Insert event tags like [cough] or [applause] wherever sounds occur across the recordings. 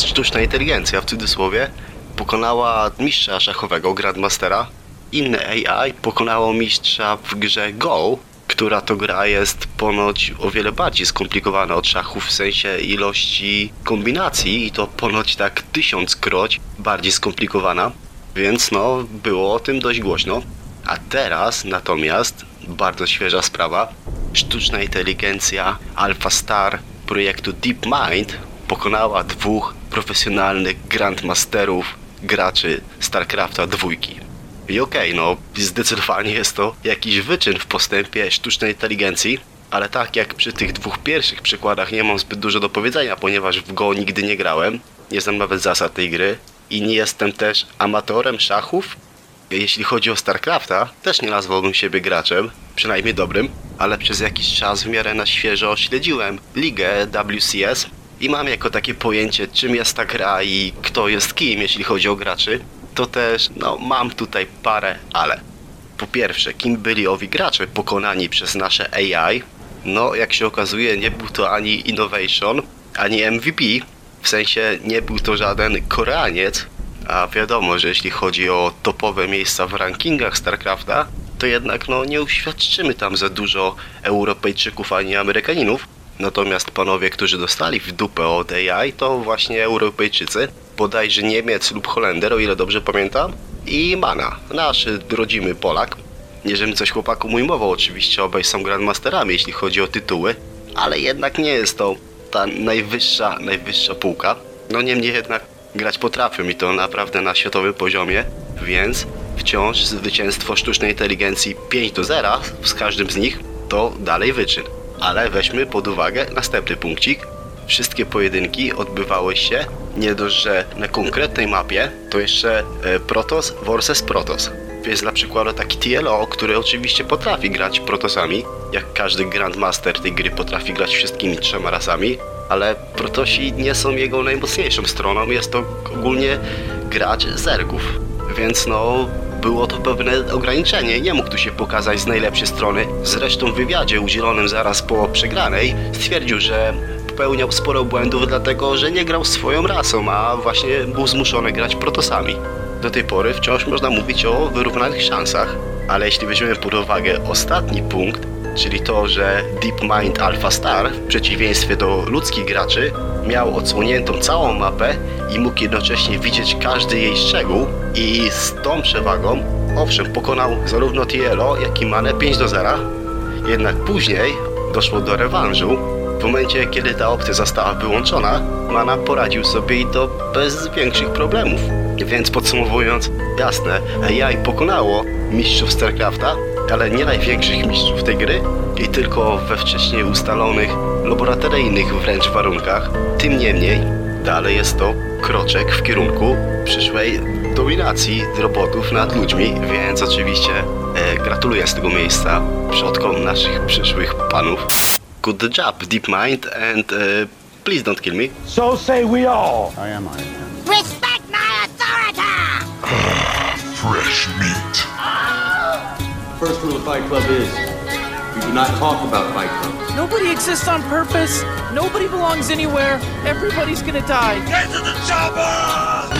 sztuczna inteligencja w cudzysłowie pokonała mistrza szachowego, Grandmastera. Inne AI pokonało mistrza w grze Go, która to gra jest ponoć o wiele bardziej skomplikowana od szachów w sensie ilości kombinacji i to ponoć tak tysiąckroć bardziej skomplikowana, więc no było o tym dość głośno. A teraz natomiast bardzo świeża sprawa, sztuczna inteligencja Alpha Star projektu DeepMind pokonała dwóch profesjonalnych grandmasterów graczy StarCrafta dwójki. I okej, okay, no zdecydowanie jest to jakiś wyczyn w postępie sztucznej inteligencji, ale tak jak przy tych dwóch pierwszych przykładach nie mam zbyt dużo do powiedzenia, ponieważ w Go nigdy nie grałem, nie znam nawet zasad tej gry i nie jestem też amatorem szachów. Jeśli chodzi o StarCrafta, też nie nazwałbym siebie graczem, przynajmniej dobrym, ale przez jakiś czas w miarę na świeżo śledziłem ligę WCS i mam jako takie pojęcie, czym jest ta gra i kto jest kim, jeśli chodzi o graczy to też, no, mam tutaj parę ale. Po pierwsze, kim byli owi gracze pokonani przez nasze AI? No, jak się okazuje, nie był to ani Innovation, ani MVP. W sensie, nie był to żaden Koreaniec. A wiadomo, że jeśli chodzi o topowe miejsca w rankingach StarCrafta, to jednak no, nie uświadczymy tam za dużo Europejczyków ani Amerykaninów. Natomiast panowie, którzy dostali w dupę od AI, to właśnie Europejczycy bodajże Niemiec lub Holender, o ile dobrze pamiętam, i Mana, nasz rodzimy Polak. Nie żebym coś chłopaku ujmował, oczywiście obaj są Grandmasterami, jeśli chodzi o tytuły, ale jednak nie jest to ta najwyższa, najwyższa półka. No niemniej jednak grać potrafią i to naprawdę na światowym poziomie, więc wciąż zwycięstwo sztucznej inteligencji 5 do 0 z każdym z nich to dalej wyczyn. Ale weźmy pod uwagę następny punkcik, wszystkie pojedynki odbywały się nie dość, że na konkretnej mapie, to jeszcze e, Protoss vs Protoss. Jest dla przykładu taki TLO, który oczywiście potrafi grać Protosami, jak każdy Grandmaster tej gry potrafi grać wszystkimi trzema rasami, ale Protosi nie są jego najmocniejszą stroną, jest to ogólnie gracz zergów. Więc no, było to pewne ograniczenie, nie mógł tu się pokazać z najlepszej strony. Zresztą w wywiadzie udzielonym zaraz po przegranej stwierdził, że popełniał sporo błędów, dlatego że nie grał swoją rasą, a właśnie był zmuszony grać protosami. Do tej pory wciąż można mówić o wyrównanych szansach, ale jeśli weźmiemy pod uwagę ostatni punkt, czyli to, że DeepMind Alpha Star w przeciwieństwie do ludzkich graczy miał odsłoniętą całą mapę i mógł jednocześnie widzieć każdy jej szczegół i z tą przewagą, owszem, pokonał zarówno TLO, jak i Manę 5 do 0, jednak później doszło do rewanżu w momencie, kiedy ta opcja została wyłączona, Mana poradził sobie i to bez większych problemów. Więc podsumowując, jasne, AI pokonało mistrzów StarCrafta, ale nie największych mistrzów tej gry i tylko we wcześniej ustalonych, laboratoryjnych wręcz warunkach. Tym niemniej, dalej jest to kroczek w kierunku przyszłej dominacji robotów nad ludźmi, więc oczywiście e, gratuluję z tego miejsca przodkom naszych przyszłych panów. Good job, DeepMind, and uh, please don't kill me. So say we all. I am Iron Man. Respect my authority! Fresh meat. First rule of Fight Club is you do not talk about Fight Club. Nobody exists on purpose. Nobody belongs anywhere. Everybody's gonna die. Get to the chopper!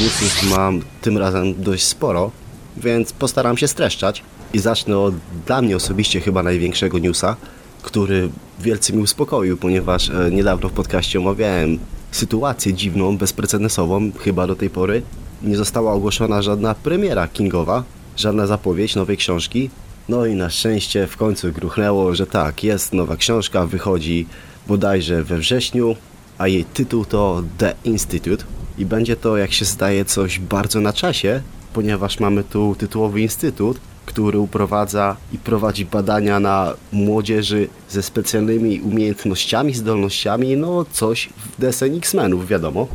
Newsów mam tym razem dość sporo, więc postaram się streszczać. I zacznę od dla mnie osobiście chyba największego newsa, który wielce mi uspokoił, ponieważ e, niedawno w podcaście omawiałem sytuację dziwną, bezprecedensową, chyba do tej pory. Nie została ogłoszona żadna premiera Kingowa, żadna zapowiedź nowej książki. No i na szczęście w końcu gruchnęło, że tak, jest nowa książka, wychodzi bodajże we wrześniu, a jej tytuł to The Institute. I będzie to, jak się zdaje, coś bardzo na czasie, ponieważ mamy tu tytułowy instytut, który uprowadza i prowadzi badania na młodzieży ze specjalnymi umiejętnościami, zdolnościami, no coś w deseń X-Menów, wiadomo.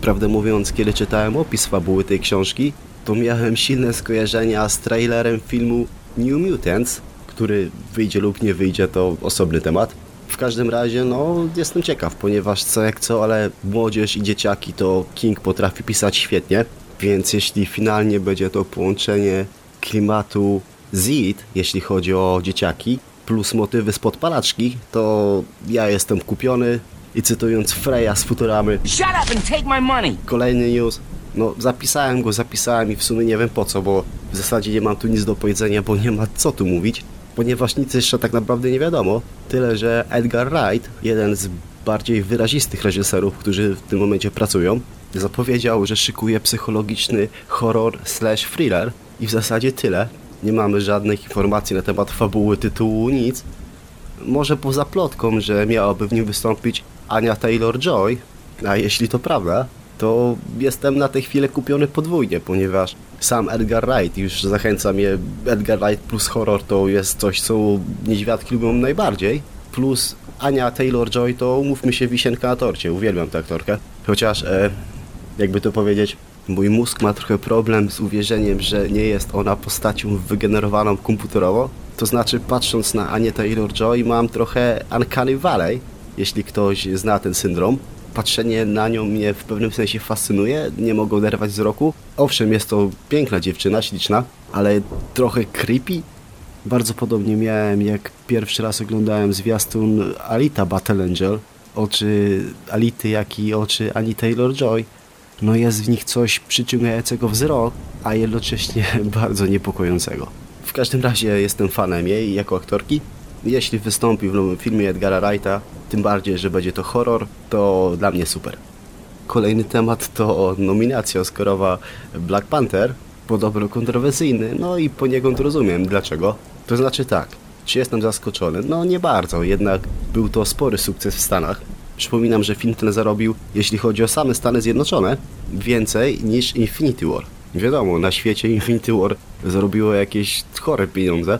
Prawdę mówiąc, kiedy czytałem opis fabuły tej książki, to miałem silne skojarzenia z trailerem filmu New Mutants, który wyjdzie lub nie wyjdzie, to osobny temat. W każdym razie, no, jestem ciekaw, ponieważ co jak co, ale młodzież i dzieciaki to King potrafi pisać świetnie, więc jeśli finalnie będzie to połączenie klimatu Zid, jeśli chodzi o dzieciaki, plus motywy z podpalaczki, to ja jestem kupiony I cytując Freya z Futuramy, Shut up and take my money! kolejny news. No, zapisałem go, zapisałem i w sumie nie wiem po co, bo w zasadzie nie mam tu nic do powiedzenia, bo nie ma co tu mówić, ponieważ nic jeszcze tak naprawdę nie wiadomo. Tyle, że Edgar Wright, jeden z bardziej wyrazistych reżyserów, którzy w tym momencie pracują, zapowiedział, że szykuje psychologiczny horror slash thriller i w zasadzie tyle. Nie mamy żadnych informacji na temat fabuły, tytułu, nic. Może poza plotką, że miałaby w nim wystąpić Ania Taylor-Joy, a jeśli to prawda, to jestem na tę chwilę kupiony podwójnie, ponieważ sam Edgar Wright już zachęca mnie. Edgar Wright plus horror to jest coś, co niedźwiadki lubią najbardziej. Plus Ania Taylor-Joy to umówmy się wisienka na torcie. Uwielbiam tę aktorkę. Chociaż, e, jakby to powiedzieć, mój mózg ma trochę problem z uwierzeniem, że nie jest ona postacią wygenerowaną komputerowo. To znaczy, patrząc na Anię Taylor-Joy, mam trochę Uncanny Valley, jeśli ktoś zna ten syndrom. Patrzenie na nią mnie w pewnym sensie fascynuje, nie mogę oderwać wzroku. Owszem, jest to piękna dziewczyna, śliczna, ale trochę creepy. Bardzo podobnie miałem, jak pierwszy raz oglądałem zwiastun Alita Battle Angel. Oczy Ality, jak i oczy Ani Taylor-Joy. No jest w nich coś przyciągającego wzrok, a jednocześnie [laughs] bardzo niepokojącego. W każdym razie jestem fanem jej jako aktorki. Jeśli wystąpi w nowym filmie Edgara Wrighta, tym bardziej, że będzie to horror, to dla mnie super. Kolejny temat to nominacja Oscarowa Black Panther. Podobno kontrowersyjny, no i poniekąd rozumiem dlaczego. To znaczy tak, czy jestem zaskoczony? No nie bardzo, jednak był to spory sukces w Stanach. Przypominam, że film ten zarobił, jeśli chodzi o same Stany Zjednoczone, więcej niż Infinity War. Wiadomo, na świecie Infinity War zarobiło jakieś chore pieniądze.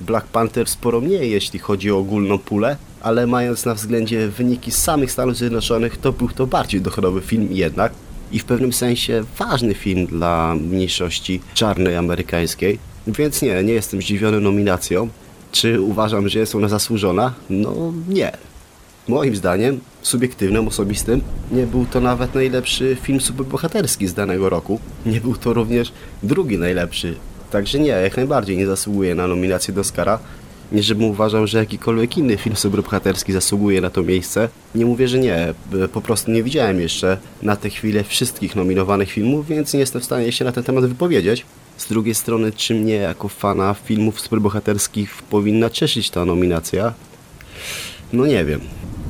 Black Panther sporo mniej, jeśli chodzi o ogólną pulę, ale mając na względzie wyniki samych Stanów Zjednoczonych, to był to bardziej dochodowy film jednak i w pewnym sensie ważny film dla mniejszości czarnej amerykańskiej. Więc nie, nie jestem zdziwiony nominacją. Czy uważam, że jest ona zasłużona? No nie. Moim zdaniem, subiektywnym, osobistym, nie był to nawet najlepszy film superbohaterski z danego roku. Nie był to również drugi najlepszy. Także nie, jak najbardziej nie zasługuje na nominację do Oscara. Nie żebym uważał, że jakikolwiek inny film superbohaterski zasługuje na to miejsce. Nie mówię, że nie. Po prostu nie widziałem jeszcze na tę chwilę wszystkich nominowanych filmów, więc nie jestem w stanie się na ten temat wypowiedzieć. Z drugiej strony, czy mnie jako fana filmów superbohaterskich powinna cieszyć ta nominacja? No nie wiem.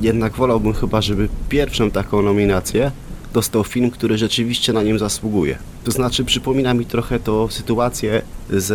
Jednak wolałbym chyba, żeby pierwszą taką nominację dostał film, który rzeczywiście na nim zasługuje. To znaczy przypomina mi trochę to sytuację z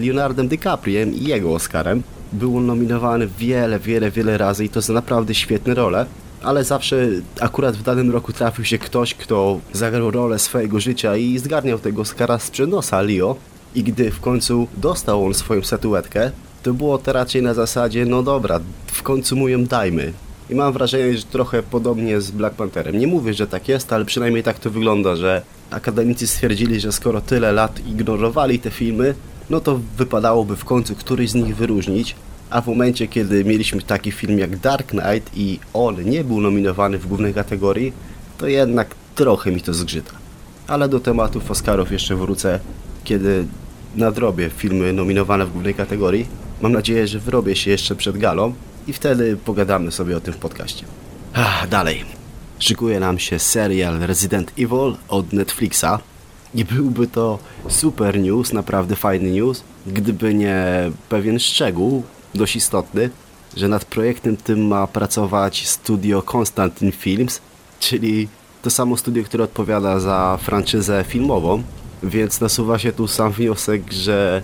Leonardem DiCapriem i jego Oscarem. Był on nominowany wiele, wiele, wiele razy i to za naprawdę świetne role, ale zawsze akurat w danym roku trafił się ktoś, kto zagrał rolę swojego życia i zgarniał tego Oscara z przenosa Leo. I gdy w końcu dostał on swoją statuetkę, to było to raczej na zasadzie, no dobra, w końcu mu ją dajmy. I mam wrażenie, że trochę podobnie z Black Pantherem. Nie mówię, że tak jest, ale przynajmniej tak to wygląda, że akademicy stwierdzili, że skoro tyle lat ignorowali te filmy, no to wypadałoby w końcu któryś z nich wyróżnić. A w momencie, kiedy mieliśmy taki film jak Dark Knight i on nie był nominowany w głównej kategorii, to jednak trochę mi to zgrzyta. Ale do tematów Oscarów jeszcze wrócę, kiedy nadrobię filmy nominowane w głównej kategorii. Mam nadzieję, że wyrobię się jeszcze przed galą i wtedy pogadamy sobie o tym w podcaście. Ach, dalej. Szykuje nam się serial Resident Evil od Netflixa. I byłby to super news, naprawdę fajny news, gdyby nie pewien szczegół, dość istotny, że nad projektem tym ma pracować studio Constantin Films, czyli to samo studio, które odpowiada za franczyzę filmową, więc nasuwa się tu sam wniosek, że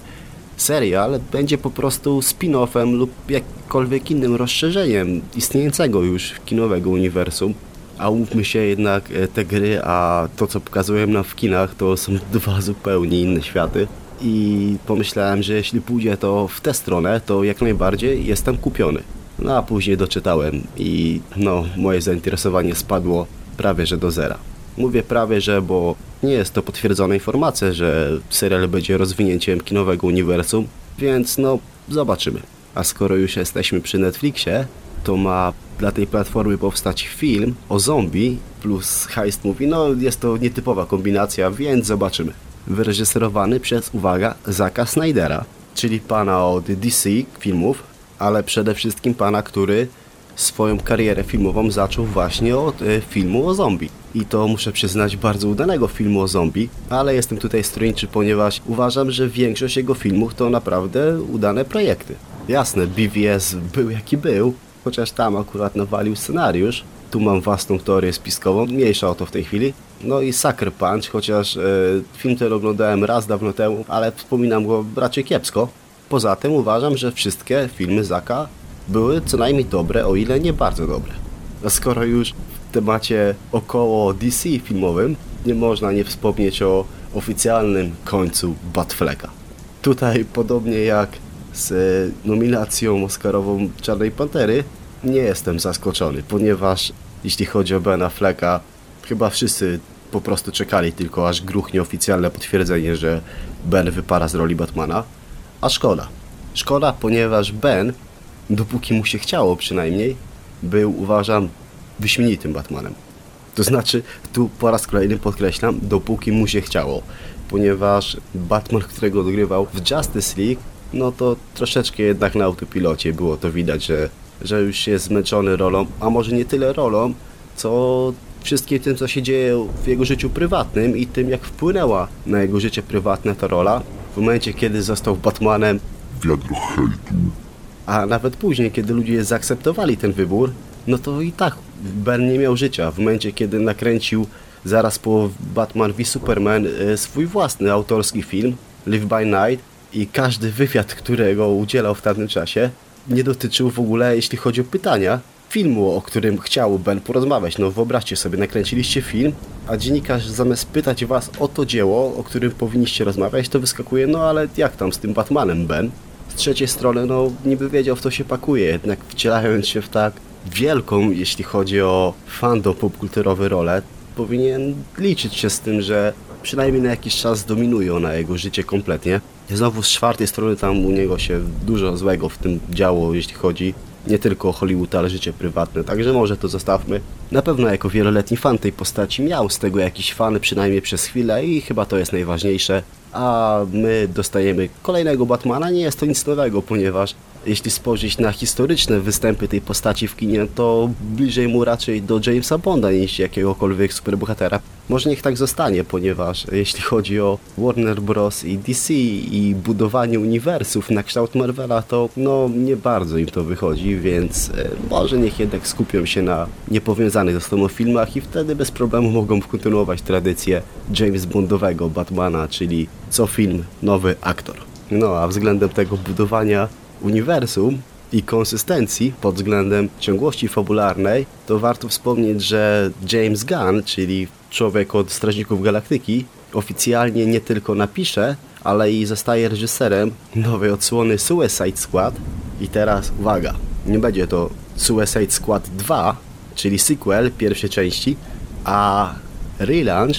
serial będzie po prostu spin-offem lub jakkolwiek innym rozszerzeniem istniejącego już kinowego uniwersum. A umówmy się jednak, e, te gry, a to co pokazują nam w kinach, to są [laughs] dwa zupełnie inne światy. I pomyślałem, że jeśli pójdzie to w tę stronę, to jak najbardziej jestem kupiony. No a później doczytałem i no, moje zainteresowanie spadło prawie że do zera. Mówię prawie, że bo nie jest to potwierdzona informacja, że serial będzie rozwinięciem kinowego uniwersum, więc no zobaczymy. A skoro już jesteśmy przy Netflixie, to ma dla tej platformy powstać film o zombie plus heist movie. No jest to nietypowa kombinacja, więc zobaczymy. Wyreżyserowany przez, uwaga, Zaka Snydera, czyli pana od DC filmów, ale przede wszystkim pana, który swoją karierę filmową zaczął właśnie od e, filmu o zombie. I to muszę przyznać bardzo udanego filmu o zombie, ale jestem tutaj stronniczy, ponieważ uważam, że większość jego filmów to naprawdę udane projekty. Jasne, BVS był jaki był, chociaż tam akurat nawalił scenariusz. Tu mam własną teorię spiskową, mniejsza o to w tej chwili. No i Sucker Punch, chociaż e, film ten oglądałem raz dawno temu, ale wspominam go raczej kiepsko. Poza tym uważam, że wszystkie filmy Zaka były co najmniej dobre, o ile nie bardzo dobre. A skoro już temacie około DC filmowym, nie można nie wspomnieć o oficjalnym końcu Batfleka. Tutaj podobnie jak z e, nominacją Oscarową Czarnej Pantery, nie jestem zaskoczony, ponieważ jeśli chodzi o Bena Flecka, chyba wszyscy po prostu czekali tylko aż gruchnie oficjalne potwierdzenie, że Ben wypara z roli Batmana. A szkoda. Szkoda, ponieważ Ben, dopóki mu się chciało przynajmniej, był uważam wyśmienitym Batmanem. To znaczy, tu po raz kolejny podkreślam, dopóki mu się chciało. Ponieważ Batman, którego odgrywał w Justice League, no to troszeczkę jednak na autopilocie było to widać, że, że już jest zmęczony rolą, a może nie tyle rolą, co wszystkim tym, co się dzieje w jego życiu prywatnym i tym, jak wpłynęła na jego życie prywatne ta rola. W momencie, kiedy został Batmanem, Wiadro hejtu. a nawet później, kiedy ludzie zaakceptowali ten wybór, no to i tak Ben nie miał życia. W momencie, kiedy nakręcił zaraz po Batman v Superman e, swój własny autorski film Live by Night i każdy wywiad, którego udzielał w tamtym czasie, nie dotyczył w ogóle, jeśli chodzi o pytania, filmu, o którym chciał Ben porozmawiać. No wyobraźcie sobie, nakręciliście film, a dziennikarz zamiast pytać was o to dzieło, o którym powinniście rozmawiać, to wyskakuje, no ale jak tam z tym Batmanem, Ben? Z trzeciej strony, no niby wiedział w to się pakuje, jednak wcielając się w tak wielką, jeśli chodzi o fandom popkulturowy rolę, powinien liczyć się z tym, że przynajmniej na jakiś czas dominują na jego życie kompletnie. Znowu z czwartej strony tam u niego się dużo złego w tym działo, jeśli chodzi nie tylko o Hollywood, ale życie prywatne, także może to zostawmy. Na pewno jako wieloletni fan tej postaci miał z tego jakiś fan przynajmniej przez chwilę i chyba to jest najważniejsze. A my dostajemy kolejnego Batmana, nie jest to nic nowego, ponieważ jeśli spojrzeć na historyczne występy tej postaci w kinie, to bliżej mu raczej do Jamesa Bonda niż jakiegokolwiek superbohatera. Może niech tak zostanie, ponieważ jeśli chodzi o Warner Bros. i DC i budowanie uniwersów na kształt Marvela, to no nie bardzo im to wychodzi, więc e, może niech jednak skupią się na niepowiązanych ze sobą filmach i wtedy bez problemu mogą kontynuować tradycję James Bondowego Batmana, czyli co film nowy aktor. No a względem tego budowania uniwersum i konsystencji pod względem ciągłości fabularnej, to warto wspomnieć, że James Gunn, czyli człowiek od Strażników Galaktyki, oficjalnie nie tylko napisze, ale i zostaje reżyserem nowej odsłony Suicide Squad. I teraz uwaga, nie będzie to Suicide Squad 2, czyli sequel pierwszej części, a relaunch,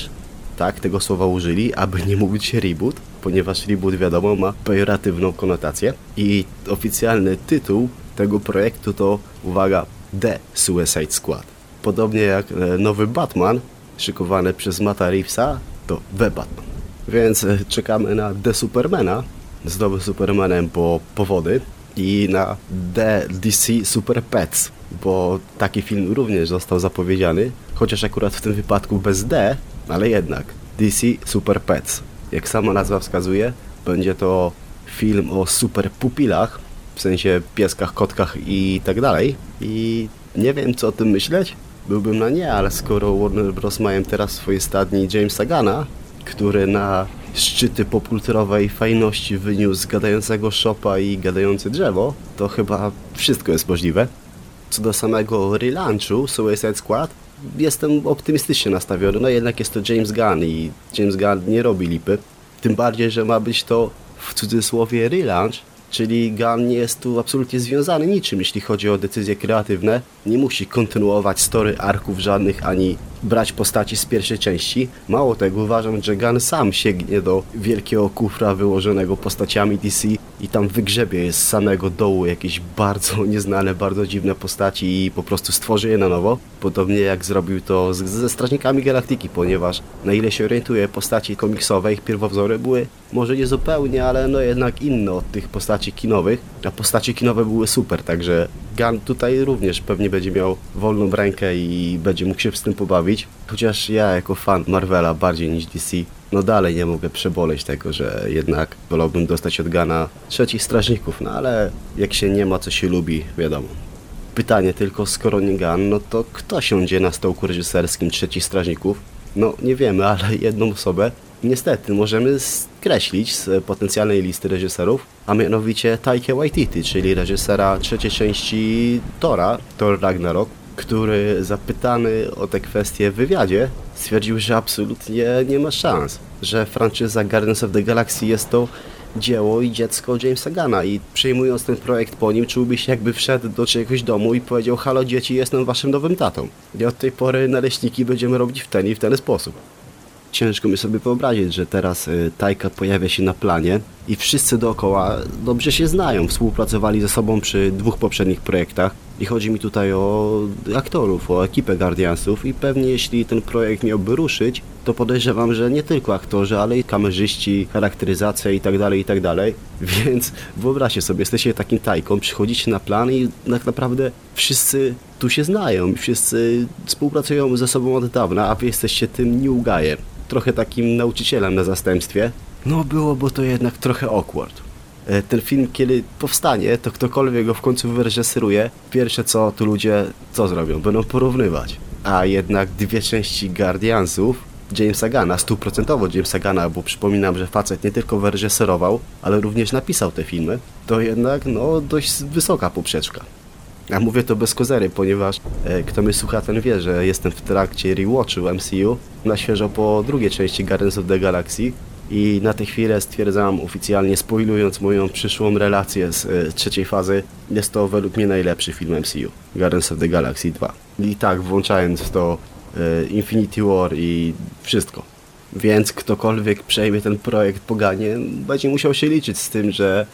tak tego słowa użyli, aby nie mówić reboot, ponieważ reboot wiadomo ma pejoratywną konotację i oficjalny tytuł tego projektu to, uwaga, The Suicide Squad. Podobnie jak e, nowy Batman szykowany przez Matta Reevesa to The Batman. Więc e, czekamy na The Supermana z nowym Supermanem po powody i na The DC Super Pets, bo taki film również został zapowiedziany, chociaż akurat w tym wypadku bez D, ale jednak DC Super Pets. Jak sama nazwa wskazuje, będzie to film o super pupilach, w sensie pieskach, kotkach i tak dalej. I nie wiem co o tym myśleć. Byłbym na nie, ale skoro Warner Bros. mają teraz w swojej stadni Jamesa Gana, który na szczyty popkulturowej fajności wyniósł gadającego szopa i gadające drzewo, to chyba wszystko jest możliwe. Co do samego relaunchu Suicide Squad, jestem optymistycznie nastawiony, no jednak jest to James Gunn i James Gunn nie robi lipy. Tym bardziej, że ma być to w cudzysłowie relaunch, czyli Gunn nie jest tu absolutnie związany niczym, jeśli chodzi o decyzje kreatywne. Nie musi kontynuować story arków żadnych, ani brać postaci z pierwszej części. Mało tego, uważam, że Gunn sam sięgnie do wielkiego kufra wyłożonego postaciami DC i tam wygrzebie z samego dołu jakieś bardzo [laughs] nieznane, bardzo dziwne postaci i po prostu stworzy je na nowo. Podobnie jak zrobił to z, ze Strażnikami Galaktyki, ponieważ na ile się orientuję, postaci komiksowe, ich pierwowzory były może nie zupełnie, ale no jednak inne od tych postaci kinowych, a postaci kinowe były super, także Gunn tutaj również pewnie będzie miał wolną rękę i będzie mógł się z tym pobawić. Chociaż ja jako fan Marvela bardziej niż DC, no dalej nie mogę przeboleć tego, że jednak wolałbym dostać od Gana trzecich strażników, no ale jak się nie ma, co się lubi, wiadomo. Pytanie tylko, skoro nie Gunn, no to kto siądzie na stołku reżyserskim trzecich strażników? No nie wiemy, ale jedną osobę niestety możemy skreślić z potencjalnej listy reżyserów, a mianowicie Taika Waititi, czyli reżysera trzeciej części Tora, Thor Ragnarok, który zapytany o te kwestie w wywiadzie stwierdził, że absolutnie nie ma szans, że franczyza Guardians of the Galaxy jest to dzieło i dziecko Jamesa Gana i przejmując ten projekt po nim czułby się jakby wszedł do czyjegoś domu i powiedział halo dzieci, jestem waszym nowym tatą. I od tej pory naleśniki będziemy robić w ten i w ten sposób. Ciężko mi sobie wyobrazić, że teraz y, Tajka pojawia się na planie i wszyscy dookoła dobrze się znają, współpracowali ze sobą przy dwóch poprzednich projektach i chodzi mi tutaj o aktorów, o ekipę Guardiansów i pewnie jeśli ten projekt miałby ruszyć, to podejrzewam, że nie tylko aktorzy, ale i kamerzyści, charakteryzacja i tak dalej, i tak dalej. [laughs] Więc wyobraźcie sobie, jesteście takim Tajką, przychodzicie na plan i tak naprawdę wszyscy tu się znają wszyscy współpracują ze sobą od dawna, a wy jesteście tym new guyem trochę takim nauczycielem na zastępstwie. No byłoby to jednak trochę awkward. E, Ten film, kiedy powstanie, to ktokolwiek go w końcu wyreżyseruje, pierwsze co tu ludzie co zrobią? Będą porównywać. A jednak dwie części Guardiansów Jamesa Gana, stuprocentowo Jamesa Gana, bo przypominam, że facet nie tylko wyreżyserował, ale również napisał te filmy, to jednak no dość wysoka poprzeczka. A mówię to bez kozery, ponieważ e, kto mnie słucha, ten wie, że jestem w trakcie rewatchu MCU na świeżo po drugiej części Guardians of the Galaxy i na tę chwilę stwierdzam oficjalnie, spoilując moją przyszłą relację z e, trzeciej fazy, jest to według mnie najlepszy film MCU, Guardians of the Galaxy 2. I tak, włączając w to e, Infinity War i wszystko. Więc ktokolwiek przejmie ten projekt poganie, będzie musiał się liczyć z tym, że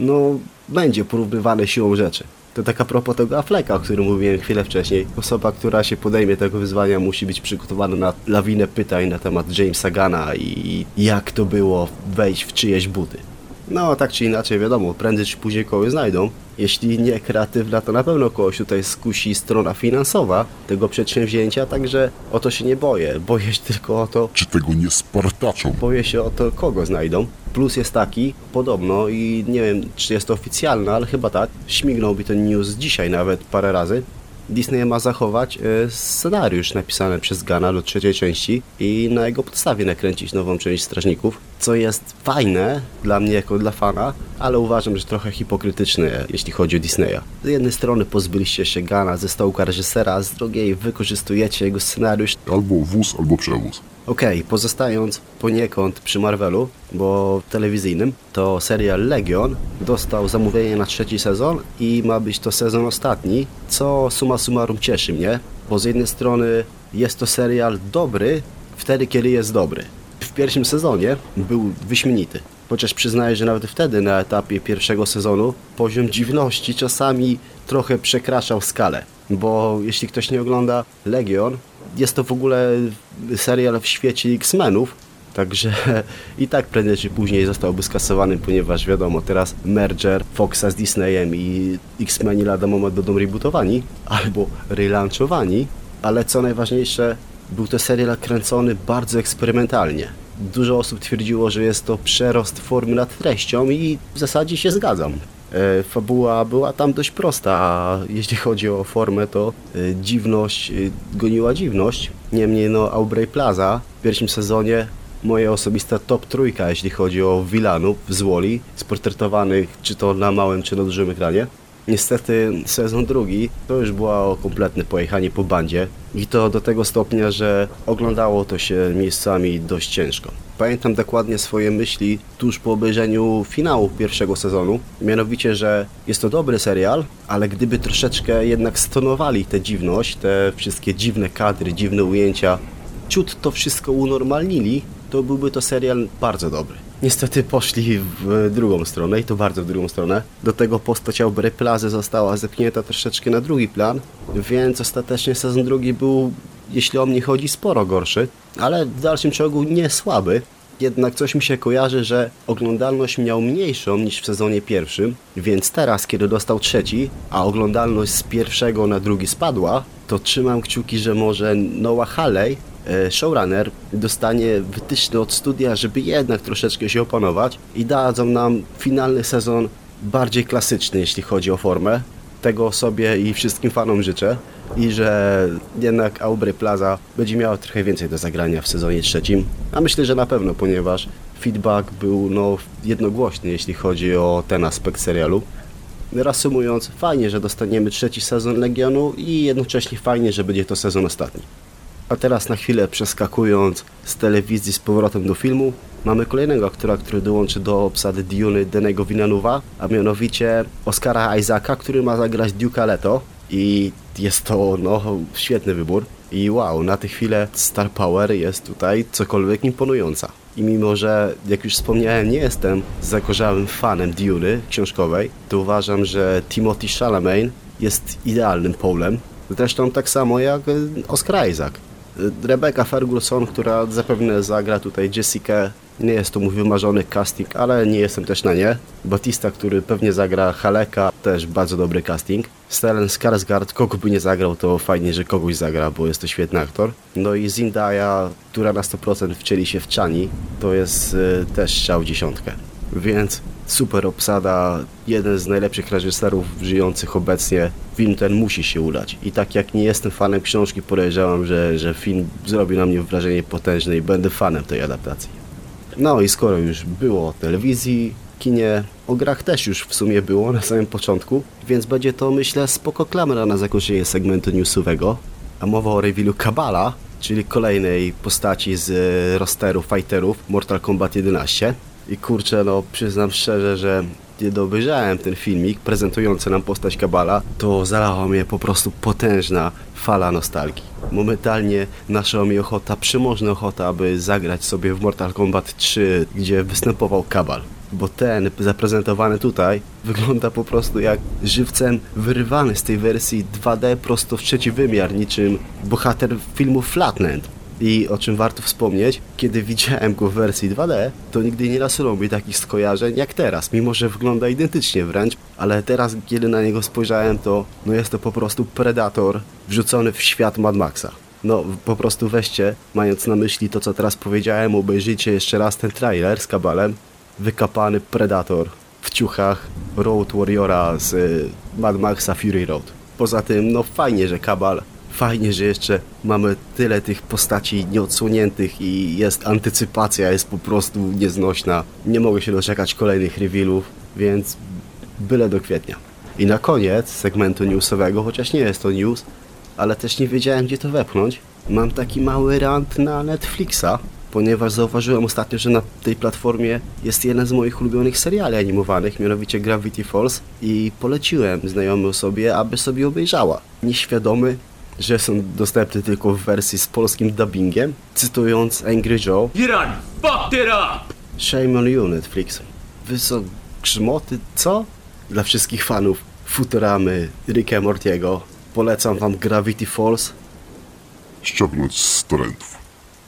no, będzie porównywany siłą rzeczy. To tak a propos tego Afflecka, o którym mówiłem chwilę wcześniej. Osoba, która się podejmie tego wyzwania musi być przygotowana na lawinę pytań na temat Jamesa Gana i jak to było wejść w czyjeś buty. No, tak czy inaczej, wiadomo, prędzej czy później kogoś znajdą. Jeśli nie kreatywna, to na pewno kogoś tutaj skusi strona finansowa tego przedsięwzięcia, także o to się nie boję. Boję się tylko o to, Czy tego nie spartaczą? boję się o to, kogo znajdą. Plus jest taki, podobno, i nie wiem, czy jest to oficjalne, ale chyba tak, śmignął mi ten news dzisiaj nawet parę razy. Disney ma zachować e, scenariusz napisany przez Gana do trzeciej części i na jego podstawie nakręcić nową część Strażników, co jest fajne dla mnie jako dla fana, ale uważam, że trochę hipokrytyczne, jeśli chodzi o Disneya. Z jednej strony pozbyliście się Gana ze stołka reżysera, z drugiej wykorzystujecie jego scenariusz Albo wóz, albo przewóz. Okej, pozostając poniekąd przy Marvelu, bo telewizyjnym, to serial Legion dostał zamówienie na trzeci sezon i ma być to sezon ostatni, co summa summarum cieszy mnie, bo z jednej strony jest to serial dobry wtedy, kiedy jest dobry. W pierwszym sezonie był wyśmienity. Chociaż przyznaję, że nawet wtedy na etapie pierwszego sezonu poziom dziwności czasami trochę przekraczał skalę. Bo jeśli ktoś nie ogląda Legion, jest to w ogóle serial w świecie X-Menów, Także i tak prędzej czy później zostałby skasowany, ponieważ wiadomo, teraz merger Foxa z Disneyem i X-Meni lada moment będą rebootowani albo relaunchowani, ale co najważniejsze, był to serial kręcony bardzo eksperymentalnie. Dużo osób twierdziło, że jest to przerost formy nad treścią i w zasadzie się zgadzam. E, fabuła była tam dość prosta, a jeśli chodzi o formę, to e, dziwność e, goniła dziwność. Niemniej no Aubrey Plaza w pierwszym sezonie moja osobista top trójka, jeśli chodzi o wilanów z Woli, sportretowanych czy to na małym, czy na dużym ekranie. Niestety sezon drugi to już było kompletne pojechanie po bandzie i to do tego stopnia, że oglądało to się miejscami dość ciężko. Pamiętam dokładnie swoje myśli tuż po obejrzeniu finału pierwszego sezonu, mianowicie, że jest to dobry serial, ale gdyby troszeczkę jednak stonowali tę dziwność, te wszystkie dziwne kadry, dziwne ujęcia, ciut to wszystko unormalnili, to byłby to serial bardzo dobry. niestety poszli w drugą stronę i to bardzo w drugą stronę. Do tego postać Aubrey Plazy została zepchnięta troszeczkę na drugi plan, więc ostatecznie sezon drugi był, jeśli o mnie chodzi, sporo gorszy, ale w dalszym ciągu nie słaby. Jednak coś mi się kojarzy, że oglądalność miał mniejszą niż w sezonie pierwszym, więc teraz, kiedy dostał trzeci, a oglądalność z pierwszego na drugi spadła, to trzymam kciuki, że może Noah Halley, e, showrunner, dostanie wytyczne od studia, żeby jednak troszeczkę się opanować i dadzą nam finalny sezon bardziej klasyczny, jeśli chodzi o formę. Tego sobie i wszystkim fanom życzę i że jednak Aubrey Plaza będzie miała trochę więcej do zagrania w sezonie trzecim, a myślę, że na pewno, ponieważ feedback był no, jednogłośny, jeśli chodzi o ten aspekt serialu. Reasumując, fajnie, że dostaniemy trzeci sezon Legionu i jednocześnie fajnie, że będzie to sezon ostatni. A teraz na chwilę przeskakując z telewizji z powrotem do filmu, mamy kolejnego aktora, który dołączy do obsady Duny Denego Villeneuve'a, a mianowicie Oscara Isaaca, który ma zagrać Duke'a Leto i jest to no świetny wybór. I wow, na tę chwilę Star Power jest tutaj cokolwiek imponująca. I mimo, że jak już wspomniałem, nie jestem zagorzałym fanem Duny książkowej, to uważam, że Timothy Chalamet jest idealnym Paulem. Zresztą tak samo jak e, Oscar Isaac. Rebecca Ferguson, która zapewne zagra tutaj Jessica. Nie jest to mój wymarzony casting, ale nie jestem też na nie. Batista, który pewnie zagra Haleka, też bardzo dobry casting. Stellan Skarsgård, kogo by nie zagrał, to fajnie, że kogoś zagra, bo jest to świetny aktor. No i Zendaya, która na 100% wcieli się w Chani, to jest y, też strzał dziesiątkę. Więc super obsada, jeden z najlepszych reżyserów żyjących obecnie. Film ten musi się udać. I tak jak nie jestem fanem książki, podejrzewam, że, że film zrobi na mnie wrażenie potężne i będę fanem tej adaptacji. No i skoro już było o telewizji, kinie, o grach też już w sumie było na samym początku, więc będzie to myślę spoko klamra na zakończenie segmentu newsowego. A mowa o rewilu Kabala, czyli kolejnej postaci z e, rosteru fighterów Mortal Kombat 11. I kurczę, no przyznam szczerze, że kiedy obejrzałem ten filmik prezentujący nam postać Kabala, to zalała mnie po prostu potężna fala nostalgii. Momentalnie nasza mi ochota, przymożna ochota, aby zagrać sobie w Mortal Kombat 3, gdzie występował Kabal. Bo ten zaprezentowany tutaj wygląda po prostu jak żywcem wyrywany z tej wersji 2D prosto w trzeci wymiar, niczym bohater filmu Flatland. I o czym warto wspomnieć, kiedy widziałem go w wersji 2D, to nigdy nie nasunął mi takich skojarzeń jak teraz, mimo że wygląda identycznie wręcz, ale teraz kiedy na niego spojrzałem, to no jest to po prostu Predator wrzucony w świat Mad Maxa. No po prostu weźcie, mając na myśli to co teraz powiedziałem, obejrzyjcie jeszcze raz ten trailer z kabalem, wykapany Predator w ciuchach Road Warriora z y, Mad Maxa Fury Road. Poza tym, no fajnie, że kabal Fajnie, że jeszcze mamy tyle tych postaci nieodsłoniętych i jest antycypacja, jest po prostu nieznośna. Nie mogę się doczekać kolejnych revealów, więc byle do kwietnia. I na koniec segmentu newsowego, chociaż nie jest to news, ale też nie wiedziałem gdzie to wepchnąć, mam taki mały rant na Netflixa, ponieważ zauważyłem ostatnio, że na tej platformie jest jeden z moich ulubionych seriali animowanych, mianowicie Gravity Falls i poleciłem znajomej osobie, aby sobie obejrzała. Nieświadomy, że są dostępne tylko w wersji z polskim dubbingiem, cytując Angry Joe You done fucked it up! Shame on you Netflix. Wy są grzmoty, co? Dla wszystkich fanów Futuramy, Ricka Mortiego polecam wam Gravity Falls. Ściągnąć z torrentów.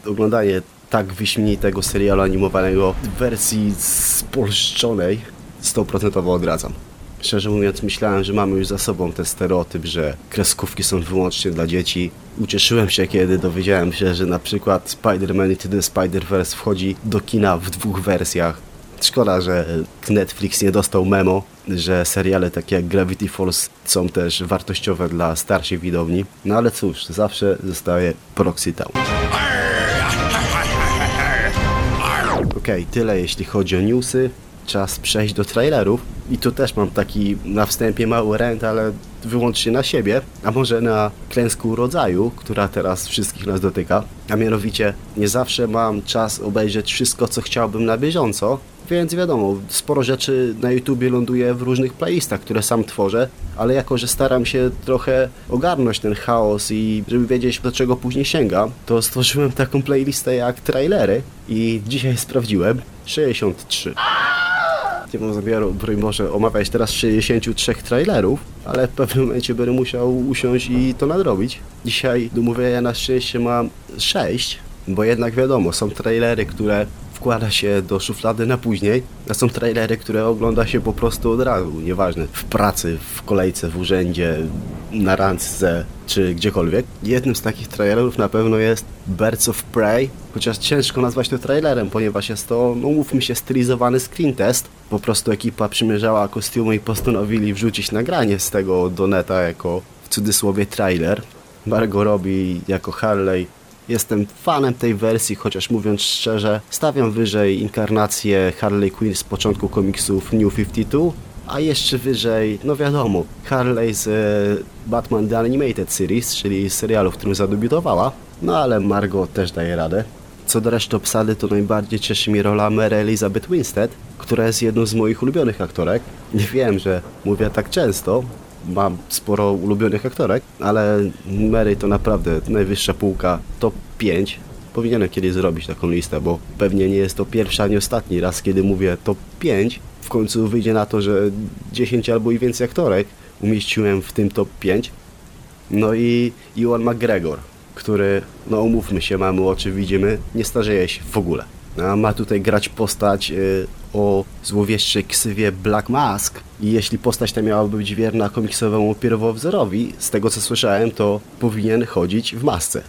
Oglądanie tak wyśmienitego serialu animowanego w wersji spolszczonej 100% odradzam. Szczerze mówiąc, myślałem, że mamy już za sobą ten stereotyp, że kreskówki są wyłącznie dla dzieci. Ucieszyłem się, kiedy dowiedziałem się, że na przykład Spider-Man Into the Spider-Verse wchodzi do kina w dwóch wersjach. Szkoda, że Netflix nie dostał memo, że seriale takie jak Gravity Falls są też wartościowe dla starszej widowni. No ale cóż, zawsze zostaje Proxy Town. Okej, tyle jeśli chodzi o newsy. Czas przejść do trailerów. I tu też mam taki na wstępie mały rent, ale wyłącznie na siebie, a może na klęsku rodzaju, która teraz wszystkich nas dotyka. A mianowicie nie zawsze mam czas obejrzeć wszystko, co chciałbym na bieżąco, więc wiadomo, sporo rzeczy na YouTubie ląduje w różnych playlistach, które sam tworzę, ale jako, że staram się trochę ogarnąć ten chaos i żeby wiedzieć do czego później sięgam, to stworzyłem taką playlistę jak trailery i dzisiaj sprawdziłem 63. Nie mam zamiaru, broń Boże, omawiać teraz 63 trailerów, ale w pewnym momencie będę musiał usiąść i to nadrobić. Dzisiaj do mówienia na szczęście mam 6, bo jednak wiadomo, są trailery, które wkłada się do szuflady na później, a są trailery, które ogląda się po prostu od razu, nieważne, w pracy, w kolejce, w urzędzie, na randce czy gdziekolwiek. Jednym z takich trailerów na pewno jest Birds of Prey, chociaż ciężko nazwać to trailerem, ponieważ jest to, no mówmy się, stylizowany screen test. Po prostu ekipa przymierzała kostiumy i postanowili wrzucić nagranie z tego do neta jako w cudzysłowie trailer. Margot robi jako Harley Jestem fanem tej wersji, chociaż mówiąc szczerze, stawiam wyżej inkarnację Harley Quinn z początku komiksów New 52, a jeszcze wyżej, no wiadomo, Harley z e, Batman The Animated Series, czyli serialu, w którym zadebiutowała, no ale Margot też daje radę. Co do reszty obsady, to najbardziej cieszy mnie rola Mary Elizabeth Winstead, która jest jedną z moich ulubionych aktorek. Nie wiem, że mówię tak często, mam sporo ulubionych aktorek, ale Mary to naprawdę najwyższa półka, top 5. Powinienem kiedyś zrobić taką listę, bo pewnie nie jest to pierwszy ani ostatni raz, kiedy mówię top 5. W końcu wyjdzie na to, że 10 albo i więcej aktorek umieściłem w tym top 5. No i Iwan McGregor, który, no umówmy się, mamy oczy, widzimy, nie starzeje się w ogóle. A ma tutaj grać postać y, o złowieszczej ksywie Black Mask i jeśli postać ta miałaby być wierna komiksowemu pierwowzorowi, z tego co słyszałem, to powinien chodzić w masce.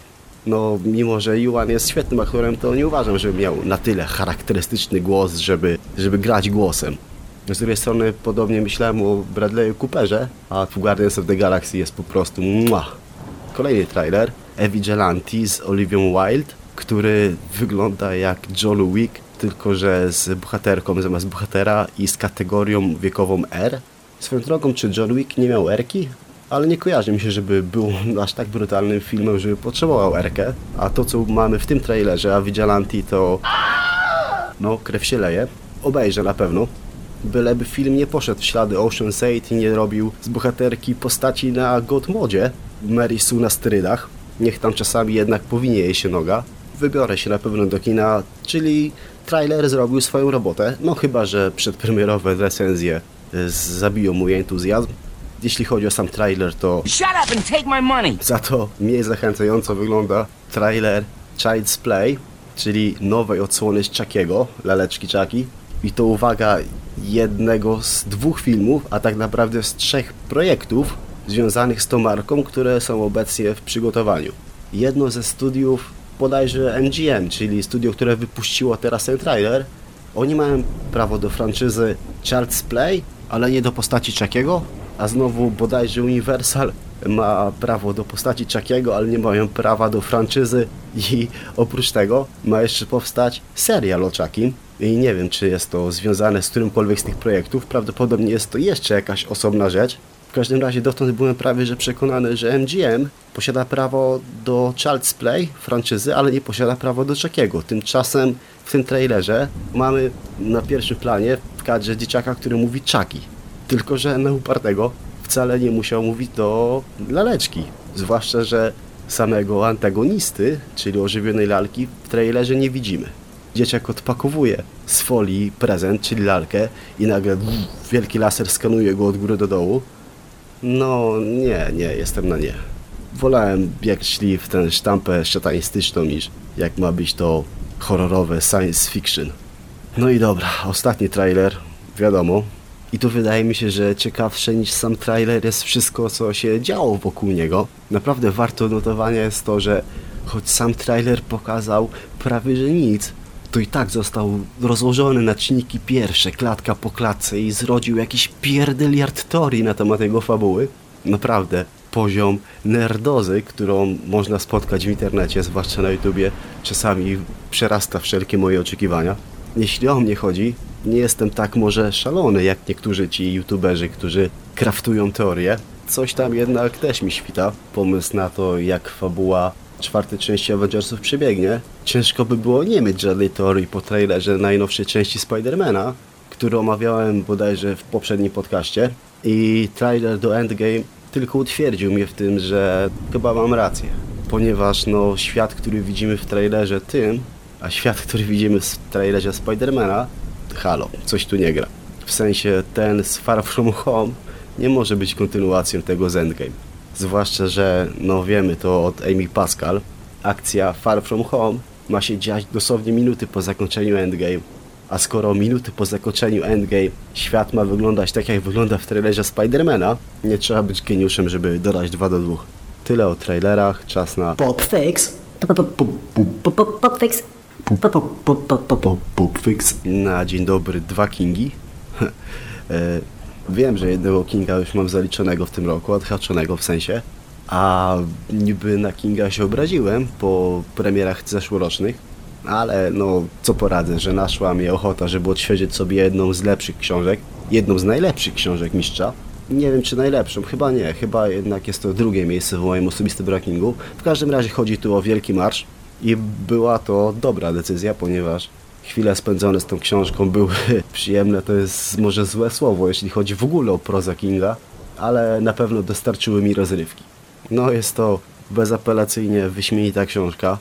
No, mimo że Yuan jest świetnym aktorem, to nie uważam, żeby miał na tyle charakterystyczny głos, żeby, żeby grać głosem. Z drugiej strony podobnie myślałem o Bradley'u Cooperze, a w Guardians of the Galaxy jest po prostu muah. Kolejny trailer, A Vigilante z Olivią Wilde, który wygląda jak John Wick, tylko że z bohaterką zamiast bohatera i z kategorią wiekową R. Swoją drogą, czy John Wick nie miał Erki? Ale nie kojarzy mi się, żeby był [laughs] aż tak brutalnym filmem, żeby potrzebował Erkę. A to, co mamy w tym trailerze, a to... No, krew się leje. Obejrzę na pewno. Byleby film nie poszedł w ślady Ocean's 8 i nie robił z bohaterki postaci na god modzie Mary Sue na sterydach. Niech tam czasami jednak powinie jej się noga. Wybiorę się na pewno do kina, czyli trailer zrobił swoją robotę. No chyba, że przedpremierowe recenzje y, zabiją mój entuzjazm. Jeśli chodzi o sam trailer, to Shut up and take my money! za to mniej zachęcająco wygląda trailer Child's Play, czyli nowej odsłony z Chuckiego, laleczki Chucky. I to uwaga, jednego z dwóch filmów, a tak naprawdę z trzech projektów związanych z tą marką, które są obecnie w przygotowaniu. Jedno ze studiów bodajże MGM, czyli studio, które wypuściło teraz ten trailer, oni mają prawo do franczyzy Child's Play, ale nie do postaci Chuckiego, a znowu bodajże Universal ma prawo do postaci Chuckiego, ale nie mają prawa do franczyzy. I oprócz tego ma jeszcze powstać serial o Chuckim i nie wiem, czy jest to związane z którymkolwiek z tych projektów, prawdopodobnie jest to jeszcze jakaś osobna rzecz. W każdym razie dotąd byłem prawie że przekonany, że MGM posiada prawo do Child's Play franczyzy, ale nie posiada prawa do Chuckiego. Tymczasem w tym trailerze mamy na pierwszym planie w kadrze dzieciaka, który mówi Chucky. Tylko, że na upartego wcale nie musiał mówić do laleczki. Zwłaszcza, że samego antagonisty, czyli ożywionej lalki, w trailerze nie widzimy. Dzieciak odpakowuje z folii prezent, czyli lalkę i nagle wielki laser skanuje go od góry do dołu. No nie, nie, jestem na nie. Wolałem jak szli w tę sztampę szatanistyczną niż jak ma być to horrorowe science fiction. No i dobra, ostatni trailer, wiadomo. I tu wydaje mi się, że ciekawsze niż sam trailer jest wszystko, co się działo wokół niego. Naprawdę warto notowania jest to, że choć sam trailer pokazał prawie że nic, to i tak został rozłożony na czynniki pierwsze, klatka po klatce i zrodził jakiś pierdeliard teorii na temat jego fabuły. Naprawdę, poziom nerdozy, którą można spotkać w internecie, zwłaszcza na YouTubie, czasami przerasta wszelkie moje oczekiwania. Jeśli o mnie chodzi, nie jestem tak może szalony jak niektórzy ci youtuberzy, którzy kraftują teorie. Coś tam jednak też mi świta. Pomysł na to, jak fabuła czwartej części Avengersów przebiegnie. Ciężko by było nie mieć żadnej teorii po trailerze najnowszej części Spidermana, który omawiałem bodajże w poprzednim podcaście. I trailer do Endgame tylko utwierdził mnie w tym, że chyba mam rację. Ponieważ no, świat, który widzimy w trailerze tym, a świat, który widzimy w trailerze Spidermana, halo, coś tu nie gra. W sensie ten z Far From Home nie może być kontynuacją tego z Endgame. Zwłaszcza, że no wiemy to od Amy Pascal. Akcja Far From Home ma się dziać dosłownie minuty po zakończeniu Endgame. A skoro minuty po zakończeniu Endgame świat ma wyglądać tak jak wygląda w trailerze Spidermana, nie trzeba być geniuszem, żeby dodać 2 do 2. Tyle o trailerach, czas na Pop fix. Pop pop pop pop pop pop fix. Pop pop pop pop pop pop. Popfix na dzień dobry dwa Kingi. [laughs] Wiem, że jednego Kinga już mam zaliczonego w tym roku, odhaczonego w sensie, a niby na Kinga się obraziłem po premierach zeszłorocznych, ale no co poradzę, że naszła mnie ochota, żeby odświeżyć sobie jedną z lepszych książek, jedną z najlepszych książek mistrza. Nie wiem czy najlepszą, chyba nie, chyba jednak jest to drugie miejsce w moim osobistym rankingu. W każdym razie chodzi tu o Wielki Marsz i była to dobra decyzja, ponieważ chwile spędzone z tą książką były [laughs] przyjemne, to jest może złe słowo, jeśli chodzi w ogóle o prozę Kinga, ale na pewno dostarczyły mi rozrywki. No jest to bezapelacyjnie wyśmienita książka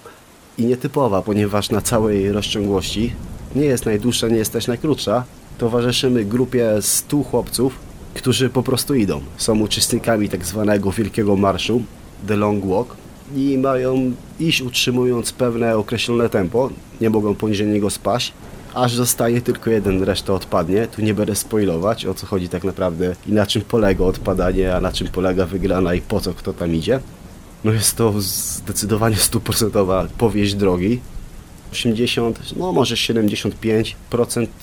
i nietypowa, ponieważ na całej rozciągłości nie jest najdłuższa, nie jest też najkrótsza. Towarzyszymy grupie 100 chłopców, którzy po prostu idą. Są uczestnikami tak zwanego Wielkiego Marszu, The Long Walk i mają iść utrzymując pewne określone tempo, nie mogą poniżej niego spaść, aż zostaje tylko jeden, reszta odpadnie. Tu nie będę spoilować, o co chodzi tak naprawdę i na czym polega odpadanie, a na czym polega wygrana i po co kto tam idzie. No jest to zdecydowanie stuprocentowa powieść drogi. 80, no może 75%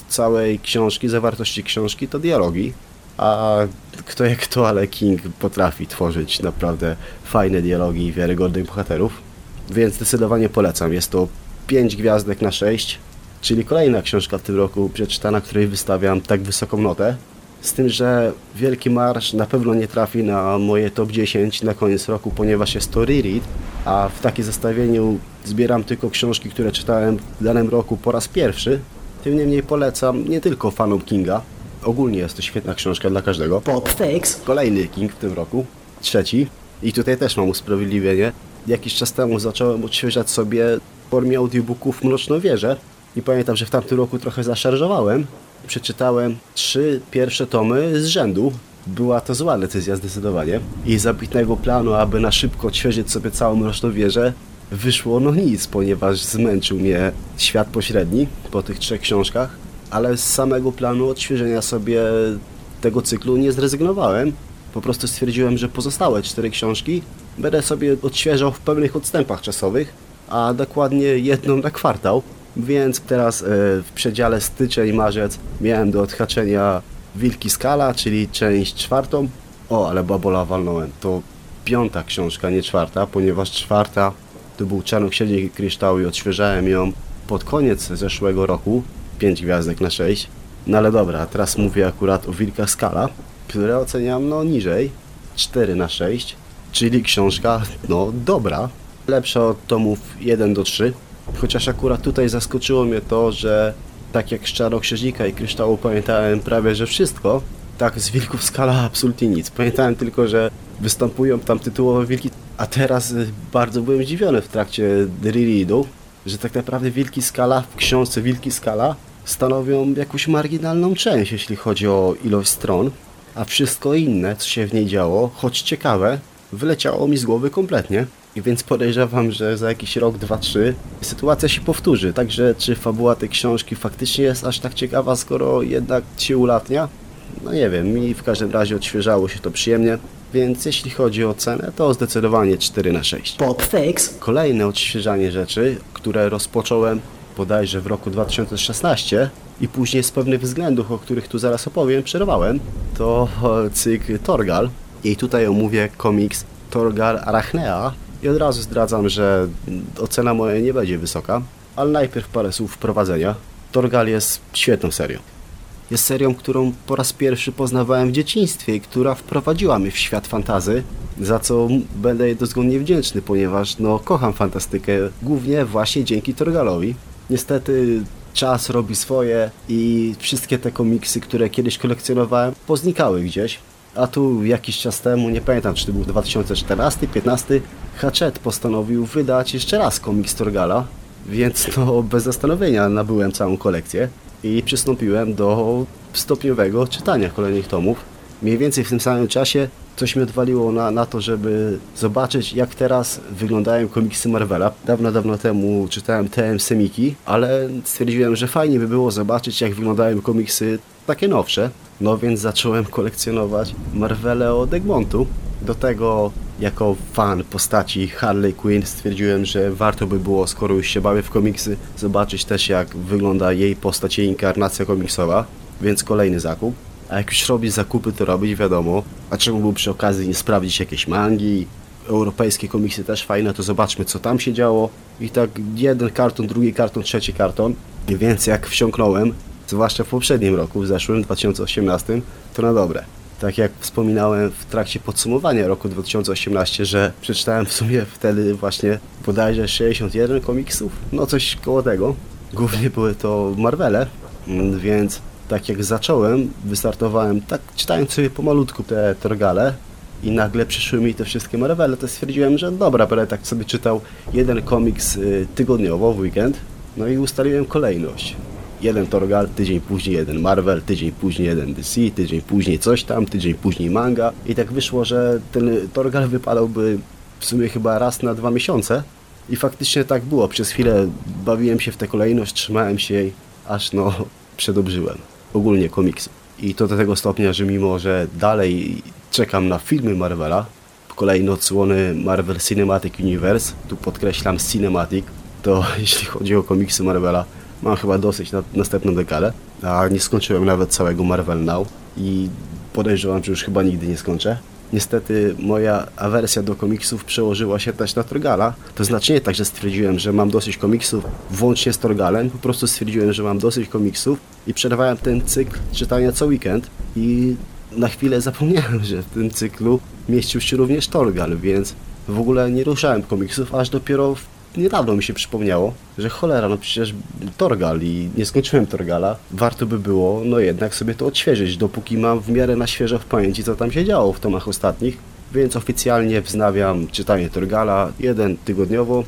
całej książki, zawartości książki to dialogi. A kto jak kto, ale King potrafi tworzyć naprawdę fajne dialogi i wiarygodnych bohaterów. Więc zdecydowanie polecam. Jest to 5 gwiazdek na 6, czyli kolejna książka w tym roku przeczytana, której wystawiam tak wysoką notę. Z tym, że Wielki Marsz na pewno nie trafi na moje top 10 na koniec roku, ponieważ jest to reread, a w takim zestawieniu zbieram tylko książki, które czytałem w danym roku po raz pierwszy. Tym niemniej polecam nie tylko fanom Kinga, ogólnie jest to świetna książka dla każdego. Pop fix. Kolejny King w tym roku, trzeci. I tutaj też mam usprawiedliwienie. Jakiś czas temu zacząłem odświeżać sobie w formie audiobooków Mroczną Wieżę i pamiętam, że w tamtym roku trochę zaszarżowałem. Przeczytałem trzy pierwsze tomy z rzędu. Była to zła decyzja zdecydowanie. I z ambitnego planu, aby na szybko odświeżyć sobie całą Mroczną Wieżę, wyszło no nic, ponieważ zmęczył mnie świat pośredni po tych trzech książkach. Ale z samego planu odświeżenia sobie tego cyklu nie zrezygnowałem. Po prostu stwierdziłem, że pozostałe cztery książki będę sobie odświeżał w pewnych odstępach czasowych, a dokładnie jedną na kwartał. Więc teraz e, w przedziale styczeń-marzec miałem do odhaczenia Wilki Skala, czyli część czwartą. O, ale babola walnąłem. To piąta książka, nie czwarta, ponieważ czwarta to był Czarnoksiężnik Kryształu i odświeżałem ją pod koniec zeszłego roku. 5 gwiazdek na 6. No ale dobra, teraz mówię akurat o Wilka Skala, które oceniam no niżej. 4 na 6, czyli książka no dobra. Lepsza od tomów 1 do 3. Chociaż akurat tutaj zaskoczyło mnie to, że tak jak z Czarnoksiężnika i Kryształu pamiętałem prawie że wszystko, tak z Wilków Skala absolutnie nic. Pamiętałem tylko, że występują tam tytułowe wilki, a teraz y, bardzo byłem zdziwiony w trakcie rereadu, że tak naprawdę Wilki Skala w książce Wilki Skala stanowią jakąś marginalną część, jeśli chodzi o ilość stron, a wszystko inne, co się w niej działo, choć ciekawe, wyleciało mi z głowy kompletnie. I więc podejrzewam, że za jakiś rok, dwa, trzy sytuacja się powtórzy. Także czy fabuła tej książki faktycznie jest aż tak ciekawa, skoro jednak się ulatnia? No nie wiem, mi w każdym razie odświeżało się to przyjemnie. Więc jeśli chodzi o cenę, to zdecydowanie 4 na 6. Pop fix. Kolejne odświeżanie rzeczy, które rozpocząłem bodajże w roku 2016 i później z pewnych względów, o których tu zaraz opowiem, przerwałem, to e, cykl Torgal. I tutaj omówię komiks Torgal Arachnea. I od razu zdradzam, że ocena moja nie będzie wysoka, ale najpierw parę słów wprowadzenia. Torgal jest świetną serią. Jest serią, którą po raz pierwszy poznawałem w dzieciństwie i która wprowadziła mnie w świat fantazy, za co będę jej dozgonnie wdzięczny, ponieważ no kocham fantastykę, głównie właśnie dzięki Torgalowi. Niestety czas robi swoje i wszystkie te komiksy, które kiedyś kolekcjonowałem, poznikały gdzieś. A tu jakiś czas temu, nie pamiętam czy to był 2014-15, Hachette postanowił wydać jeszcze raz komiks Torgala, więc to bez zastanowienia nabyłem całą kolekcję i przystąpiłem do stopniowego czytania kolejnych tomów. Mniej więcej w tym samym czasie coś mi odwaliło na, na to, żeby zobaczyć jak teraz wyglądają komiksy Marvela. Dawno, dawno temu czytałem TM Semiki, ale stwierdziłem, że fajnie by było zobaczyć jak wyglądają komiksy takie nowsze. No więc zacząłem kolekcjonować Marvele od Egmontu. Do tego jako fan postaci Harley Quinn stwierdziłem, że warto by było, skoro już się bawię w komiksy, zobaczyć też jak wygląda jej postać, jej inkarnacja komiksowa, więc kolejny zakup. A jak już robić zakupy, to robić wiadomo. A czemu był przy okazji nie sprawdzić jakieś mangi, europejskie komiksy też fajne, to zobaczmy co tam się działo. I tak jeden karton, drugi karton, trzeci karton. Więc jak wsiąknąłem, zwłaszcza w poprzednim roku, w zeszłym 2018, to na dobre. Tak jak wspominałem w trakcie podsumowania roku 2018, że przeczytałem w sumie wtedy właśnie bodajże 61 komiksów, no coś koło tego. Głównie były to Marvele, mm, więc tak jak zacząłem, wystartowałem tak czytając sobie pomalutku te Torgale i nagle przyszły mi te wszystkie Marvele, to stwierdziłem, że dobra, będę tak sobie czytał jeden komiks y, tygodniowo w weekend, no i ustaliłem kolejność jeden Torgal, tydzień później jeden Marvel, tydzień później jeden DC, tydzień później coś tam, tydzień później manga i tak wyszło, że ten Torgal wypadałby w sumie chyba raz na dwa miesiące i faktycznie tak było. Przez chwilę bawiłem się w tę kolejność, trzymałem się jej, aż no przedobrzyłem. Ogólnie komiksy. I to do tego stopnia, że mimo, że dalej czekam na filmy Marvela, kolejne odsłony Marvel Cinematic Universe, tu podkreślam Cinematic, to [laughs] jeśli chodzi o komiksy Marvela, mam chyba dosyć na następną dekadę, a nie skończyłem nawet całego Marvel Now i podejrzewam, że już chyba nigdy nie skończę. Niestety moja awersja do komiksów przełożyła się też na Torgala. To znaczy nie tak, że stwierdziłem, że mam dosyć komiksów włącznie z Torgalem, po prostu stwierdziłem, że mam dosyć komiksów i przerwałem ten cykl czytania co weekend i na chwilę zapomniałem, że w tym cyklu mieścił się również Torgal, więc w ogóle nie ruszałem komiksów, aż dopiero w niedawno mi się przypomniało, że cholera, no przecież Torgal i nie skończyłem Torgala. Warto by było, no jednak sobie to odświeżyć, dopóki mam w miarę na świeżo w pamięci, co tam się działo w tomach ostatnich. Więc oficjalnie wznawiam czytanie Torgala, jeden tygodniowo,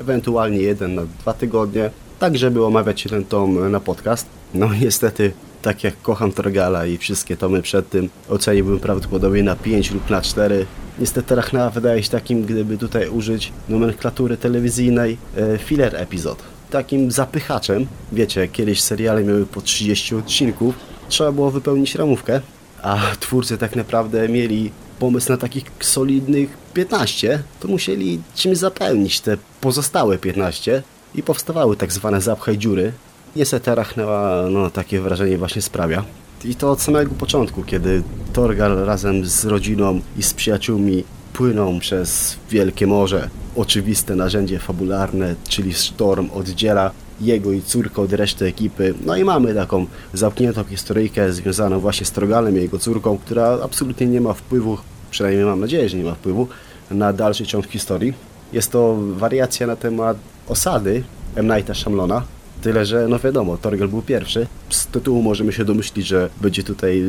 ewentualnie jeden na dwa tygodnie, tak żeby omawiać ten tom na podcast. No niestety, tak jak kocham Torgala i wszystkie tomy przed tym, oceniłbym prawdopodobnie na 5 lub na 4. Niestety Rachna wydaje się takim, gdyby tutaj użyć nomenklatury telewizyjnej, e, filler epizod. Takim zapychaczem. Wiecie, kiedyś seriale miały po 30 odcinków, trzeba było wypełnić ramówkę, a twórcy tak naprawdę mieli pomysł na takich solidnych 15, to musieli czymś zapełnić te pozostałe 15 i powstawały tak zwane zapchaj dziury. Niestety Rachnęła no, takie wrażenie właśnie sprawia. I to od samego początku, kiedy Torgal razem z rodziną i z przyjaciółmi płyną przez wielkie morze. Oczywiste narzędzie fabularne, czyli Storm oddziela jego i córkę od reszty ekipy. No i mamy taką zamkniętą historyjkę związaną właśnie z Torgalem i jego córką, która absolutnie nie ma wpływu, przynajmniej mam nadzieję, że nie ma wpływu, na dalszy ciąg historii. Jest to wariacja na temat osady M. Nighta Shyamlana, Tyle, że no wiadomo, Torgal był pierwszy. Z tytułu możemy się domyślić, że będzie tutaj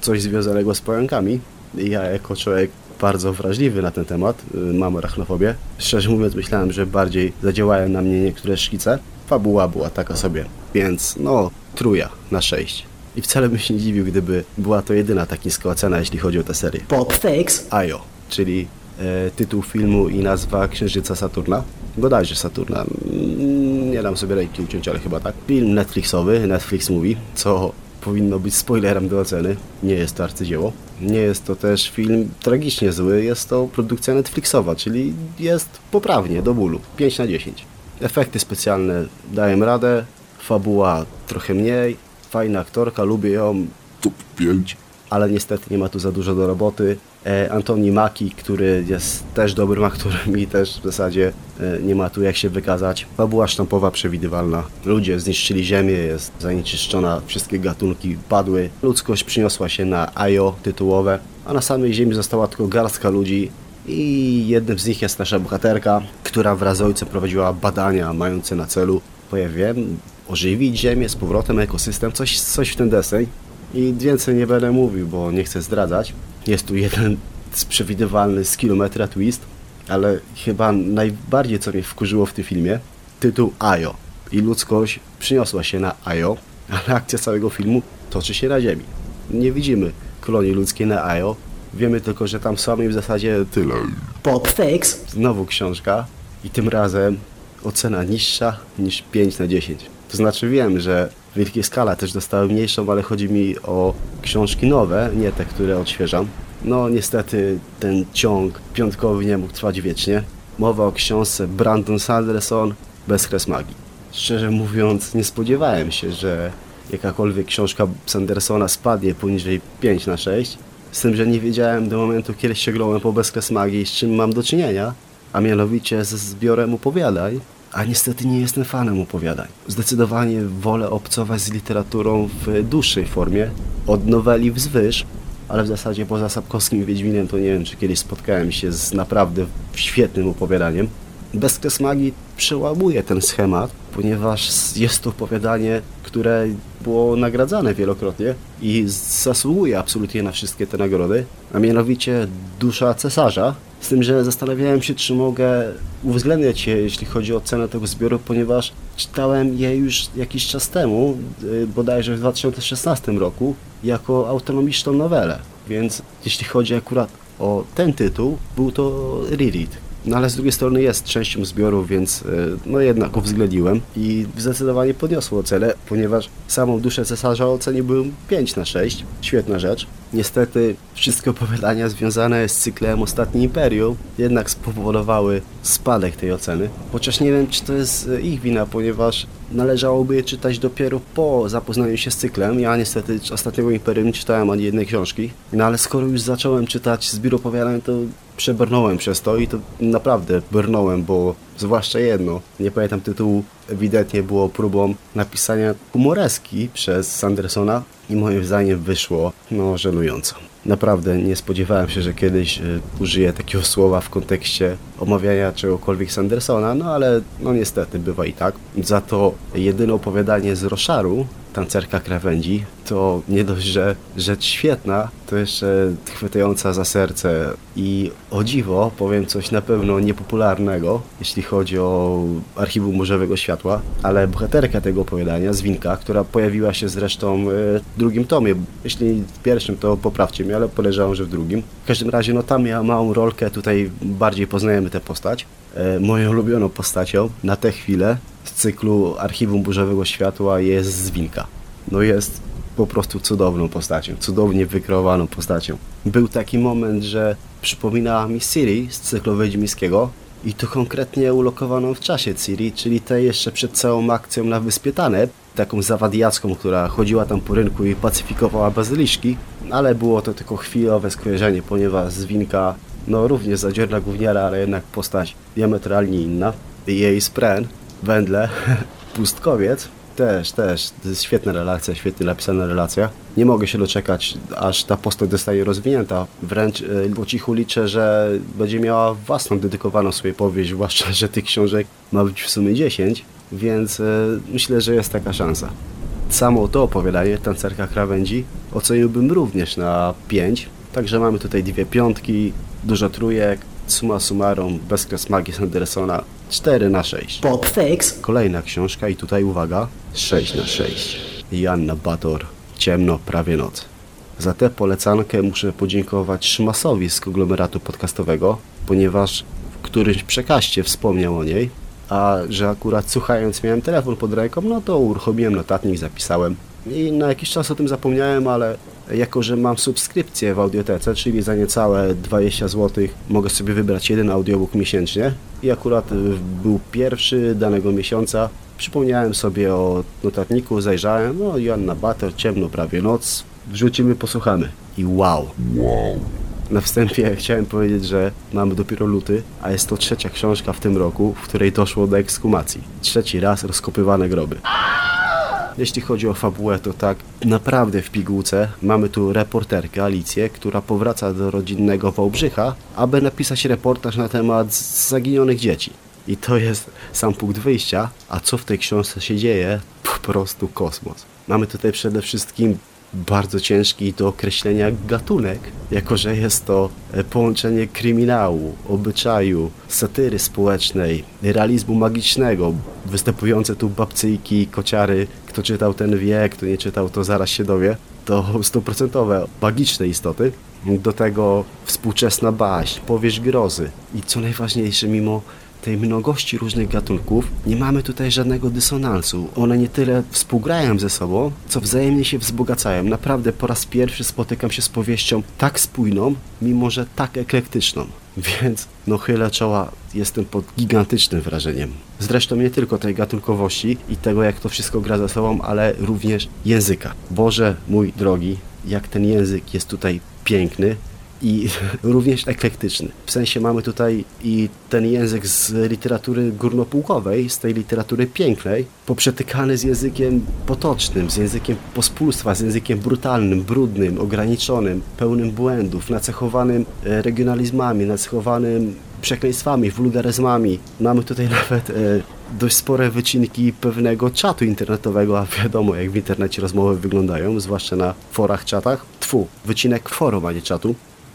coś związanego z pająkami. I Ja jako człowiek bardzo wrażliwy na ten temat, y, mam arachnofobię. Szczerze mówiąc myślałem, że bardziej zadziałają na mnie niektóre szkice. Fabuła była taka sobie, więc no truja na 6. I wcale bym się nie dziwił, gdyby była to jedyna tak niska ocena, jeśli chodzi o tę serię. Popfix. Ajo, czyli e, tytuł filmu i nazwa Księżyca Saturna. Bodajże Saturna. Mm, Nie dam sobie ręki uciąć, ale chyba tak. Film Netflixowy, Netflix Movie, co powinno być spoilerem do oceny. Nie jest to arcydzieło. Nie jest to też film tragicznie zły, jest to produkcja Netflixowa, czyli jest poprawnie, do bólu. 5 na 10. Efekty specjalne dają radę, fabuła trochę mniej, fajna aktorka, lubię ją, Top 5. ale niestety nie ma tu za dużo do roboty. e, Antoni Maki, który jest też dobrym aktorem i też w zasadzie e, nie ma tu jak się wykazać. Fabuła sztampowa przewidywalna. Ludzie zniszczyli ziemię, jest zanieczyszczona, wszystkie gatunki padły. Ludzkość przyniosła się na Ajo tytułowe, a na samej ziemi została tylko garstka ludzi i jednym z nich jest nasza bohaterka, która wraz z ojcem prowadziła badania mające na celu, bo ja wiem, ożywić ziemię z powrotem, ekosystem, coś, coś w ten deseń. I więcej nie będę mówił, bo nie chcę zdradzać. Jest tu jeden przewidywalny z kilometra twist, ale chyba najbardziej co mnie wkurzyło w tym filmie, tytuł Ajo. I ludzkość przyniosła się na Ajo, ale akcja całego filmu toczy się na Ziemi. Nie widzimy kolonii ludzkiej na Ajo, wiemy tylko, że tam są i w zasadzie Tyle. Popfix. Znowu książka i tym razem ocena niższa niż 5 na 10. To znaczy wiem, że Wielkie Skala też dostały mniejszą, ale chodzi mi o książki nowe, nie te, które odświeżam. No niestety ten ciąg piątkowy nie mógł trwać wiecznie. Mowa o książce Brandon Sanderson Bezkres Magii. Szczerze mówiąc nie spodziewałem się, że jakakolwiek książka Sandersona spadnie poniżej 5 na 6. Z tym, że nie wiedziałem do momentu, kiedy sięgnąłem po Bezkres Magii, z czym mam do czynienia, a mianowicie ze zbiorem opowiadań, a niestety nie jestem fanem opowiadań. Zdecydowanie wolę obcować z literaturą w dłuższej formie, od noweli wzwyż, ale w zasadzie poza Sapkowskim Wiedźminem to nie wiem, czy kiedyś spotkałem się z naprawdę świetnym opowiadaniem. Bezkres Magii przełamuje ten schemat, ponieważ jest to opowiadanie, które było nagradzane wielokrotnie i zasługuje absolutnie na wszystkie te nagrody, a mianowicie Dusza Cesarza. Z tym, że zastanawiałem się, czy mogę uwzględniać je, jeśli chodzi o cenę tego zbioru, ponieważ czytałem je już jakiś czas temu, y, bodajże w 2016 roku, jako autonomiczną nowelę. Więc jeśli chodzi akurat o ten tytuł, był to reread. No ale z drugiej strony jest częścią zbioru, więc y, no jednak uwzględniłem i zdecydowanie podniosło ocenę, ponieważ samą duszę cesarza oceniłbym 5 na 6. Świetna rzecz. Niestety wszystkie opowiadania związane z cyklem Ostatni Imperium jednak spowodowały spadek tej oceny. Chociaż nie wiem, czy to jest y, ich wina, ponieważ należałoby je czytać dopiero po zapoznaniu się z cyklem. Ja niestety Ostatniego Imperium nie czytałem ani jednej książki. No ale skoro już zacząłem czytać zbiór opowiadań, to przebrnąłem przez to i to naprawdę brnąłem, bo zwłaszcza jedno, nie pamiętam tytułu, ewidentnie było próbą napisania humoreski przez Sandersona i moim zdaniem wyszło, no, żenująco. Naprawdę nie spodziewałem się, że kiedyś y, użyję takiego słowa w kontekście omawiania czegokolwiek Sandersona, no ale no niestety bywa i tak. Za to jedyne opowiadanie z Roszaru, Tancerka Krawędzi, to nie dość, że rzecz świetna, to jeszcze chwytająca za serce i o dziwo powiem coś na pewno niepopularnego, jeśli chodzi o archiwum Morzowego Światła, ale bohaterka tego opowiadania, Zwinka, która pojawiła się zresztą e, w drugim tomie, jeśli w pierwszym to poprawcie mnie, ale podejrzewam, że w drugim. W każdym razie no tam miała małą rolkę, tutaj bardziej poznajemy tę postać. E, Moją ulubioną postacią na tę chwilę z cyklu Archiwum Burzowego Światła jest Zwinka. No jest po prostu cudowną postacią, cudownie wykreowaną postacią. Był taki moment, że przypominała mi Ciri z cyklu Wiedźmińskiego i to konkretnie ulokowaną w czasie Ciri, czyli tej jeszcze przed całą akcją na Wyspie Taneb, taką zawadiacką, która chodziła tam po rynku i pacyfikowała bazyliszki, ale było to tylko chwilowe skojarzenie, ponieważ Zwinka no również zadziorna gówniara, ale jednak postać diametralnie inna. Jej spren, wędle, [laughs] pustkowiec, też, też, to jest świetna relacja, świetnie napisana relacja. Nie mogę się doczekać, aż ta postać zostaje rozwinięta. Wręcz e, po cichu liczę, że będzie miała własną dedykowaną sobie powieść, zwłaszcza, że tych książek ma być w sumie 10, więc e, myślę, że jest taka szansa. Samo to opowiadanie, Tancerka Krawędzi, oceniłbym również na 5. Także mamy tutaj dwie piątki, dużo trójek, summa summarum, bezkres magii Sandersona 4 na 6. Popfix. Kolejna książka i tutaj uwaga, 6 na 6. Janna Bator, Ciemno, prawie noc. Za tę polecankę muszę podziękować Szymasowi z konglomeratu podcastowego, ponieważ w którymś przekaście wspomniał o niej, a że akurat słuchając miałem telefon pod ręką, no to uruchomiłem notatnik, zapisałem. I na jakiś czas o tym zapomniałem, ale jako, że mam subskrypcję w audiotece, czyli za niecałe 20 zł mogę sobie wybrać jeden audiobook miesięcznie i akurat y, był pierwszy danego miesiąca. Przypomniałem sobie o notatniku, zajrzałem, no Joanna Bater, ciemno prawie noc, wrzucimy, posłuchamy. I wow, Wow. Na wstępie chciałem powiedzieć, że mamy dopiero luty, a jest to trzecia książka w tym roku, w której doszło do ekskumacji. Trzeci raz rozkopywane groby. Jeśli chodzi o fabułę, to tak naprawdę w pigułce mamy tu reporterkę Alicję, która powraca do rodzinnego Wałbrzycha, aby napisać reportaż na temat zaginionych dzieci. I to jest sam punkt wyjścia, a co w tej książce się dzieje, po prostu kosmos. Mamy tutaj przede wszystkim bardzo ciężki do określenia gatunek, jako że jest to e, połączenie kryminału, obyczaju, satyry społecznej, realizmu magicznego, występujące tu babcyjki, kociary, kto czytał ten wie, kto nie czytał to zaraz się dowie, to stuprocentowe magiczne istoty, do tego współczesna baśń, powieść grozy. I co najważniejsze mimo tej mnogości różnych gatunków nie mamy tutaj żadnego dysonansu. One nie tyle współgrają ze sobą, co wzajemnie się wzbogacają. Naprawdę po raz pierwszy spotykam się z powieścią tak spójną, mimo że tak eklektyczną. Więc no chylę czoła, jestem pod gigantycznym wrażeniem. Zresztą nie tylko tej gatunkowości i tego jak to wszystko gra ze sobą, ale również języka. Boże mój drogi, jak ten język jest tutaj piękny, i [laughs] również eklektyczny. W sensie mamy tutaj i ten język z literatury górnopułkowej, z tej literatury pięknej, poprzetykany z językiem potocznym, z językiem pospólstwa, z językiem brutalnym, brudnym, ograniczonym, pełnym błędów, nacechowanym e, regionalizmami, nacechowanym przekleństwami, wulgaryzmami. Mamy tutaj [laughs] nawet e, dość spore wycinki pewnego czatu internetowego, a wiadomo jak w internecie rozmowy wyglądają, zwłaszcza na forach, czatach. Tfu, wycinek forum, a nie czatu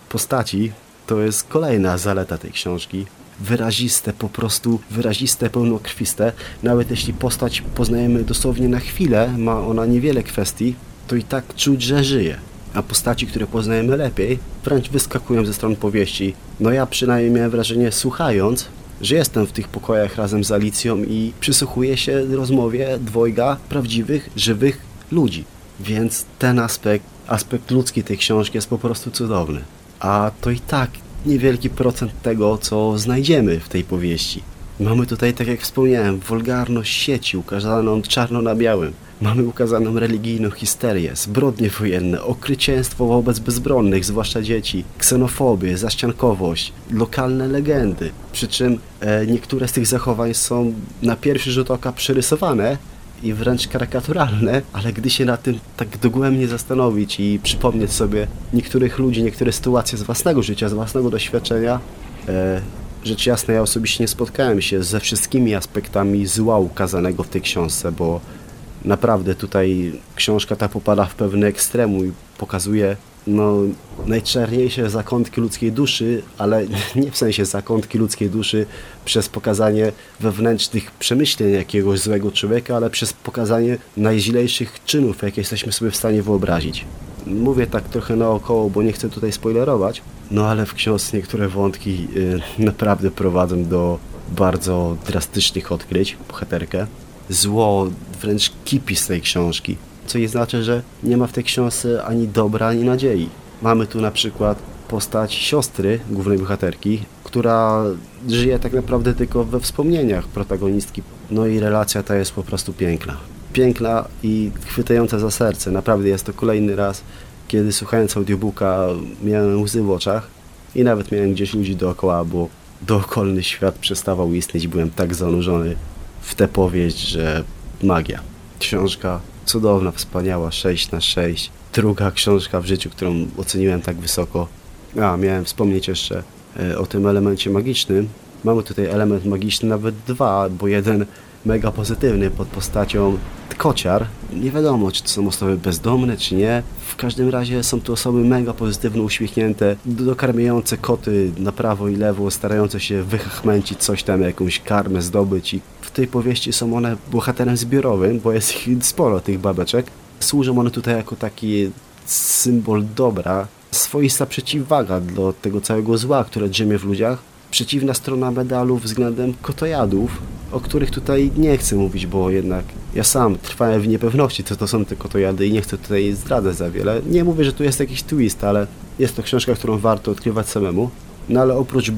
postaci to jest kolejna zaleta tej książki. Wyraziste, po prostu wyraziste, pełnokrwiste. Nawet jeśli postać poznajemy dosłownie na chwilę, ma ona niewiele kwestii, to i tak czuć, że żyje. A postaci, które poznajemy lepiej, wręcz wyskakują ze stron powieści. No ja przynajmniej miałem wrażenie, słuchając, że jestem w tych pokojach razem z Alicją i przysłuchuję się rozmowie dwojga prawdziwych, żywych ludzi. Więc ten aspekt, aspekt ludzki tej książki jest po prostu cudowny a to i tak niewielki procent tego, co znajdziemy w tej powieści. Mamy tutaj, tak jak wspomniałem, wulgarność sieci ukazaną czarno na białym. Mamy ukazaną religijną histerię, zbrodnie wojenne, okrycieństwo wobec bezbronnych, zwłaszcza dzieci, ksenofobię, zaściankowość, lokalne legendy. Przy czym e, niektóre z tych zachowań są na pierwszy rzut oka przerysowane, i wręcz karykaturalne, ale gdy się na tym tak dogłębnie zastanowić i przypomnieć sobie niektórych ludzi, niektóre sytuacje z własnego życia, z własnego doświadczenia, e, rzecz jasna, ja osobiście nie spotkałem się ze wszystkimi aspektami zła ukazanego w tej książce, bo naprawdę tutaj książka ta popada w pewne ekstremu i pokazuje no, najczarniejsze zakątki ludzkiej duszy, ale [laughs] nie w sensie zakątki ludzkiej duszy przez pokazanie wewnętrznych przemyśleń jakiegoś złego człowieka, ale przez pokazanie najźlejszych czynów, jakie jesteśmy sobie w stanie wyobrazić. Mówię tak trochę naokoło, bo nie chcę tutaj spoilerować, no ale w książce niektóre wątki y, naprawdę prowadzą do bardzo drastycznych odkryć, bohaterkę. Zło wręcz kipi z tej książki co nie znaczy, że nie ma w tej książce ani dobra, ani nadziei. Mamy tu na przykład postać siostry głównej bohaterki, która żyje tak naprawdę tylko we wspomnieniach protagonistki. No i relacja ta jest po prostu piękna. Piękna i chwytająca za serce. Naprawdę jest to kolejny raz, kiedy słuchając audiobooka miałem łzy w oczach i nawet miałem gdzieś ludzi dookoła, bo dookolny świat przestawał istnieć. Byłem tak zanurzony w tę powieść, że magia. Książka cudowna, wspaniała, 6 na 6 Druga książka w życiu, którą oceniłem tak wysoko. A, miałem wspomnieć jeszcze e, o tym elemencie magicznym. Mamy tutaj element magiczny, nawet dwa, bo jeden mega pozytywny pod postacią kociar. Nie wiadomo, czy to są osoby bezdomne, czy nie. W każdym razie są to osoby mega pozytywne, uśmiechnięte, dokarmiające koty na prawo i lewo, starające się wychachmęcić coś tam, jakąś karmę zdobyć i w tej powieści są one bohaterem zbiorowym, bo jest ich sporo tych babeczek. Służą one tutaj jako taki symbol dobra, swoista przeciwwaga do tego całego zła, które drzemie w ludziach. Przeciwna strona medalu względem kotojadów, o których tutaj nie chcę mówić, bo jednak ja sam trwałem w niepewności, co to są te kotojady i nie chcę tutaj zdradzać za wiele. Nie mówię, że tu jest jakiś twist, ale jest to książka, którą warto odkrywać samemu. No ale oprócz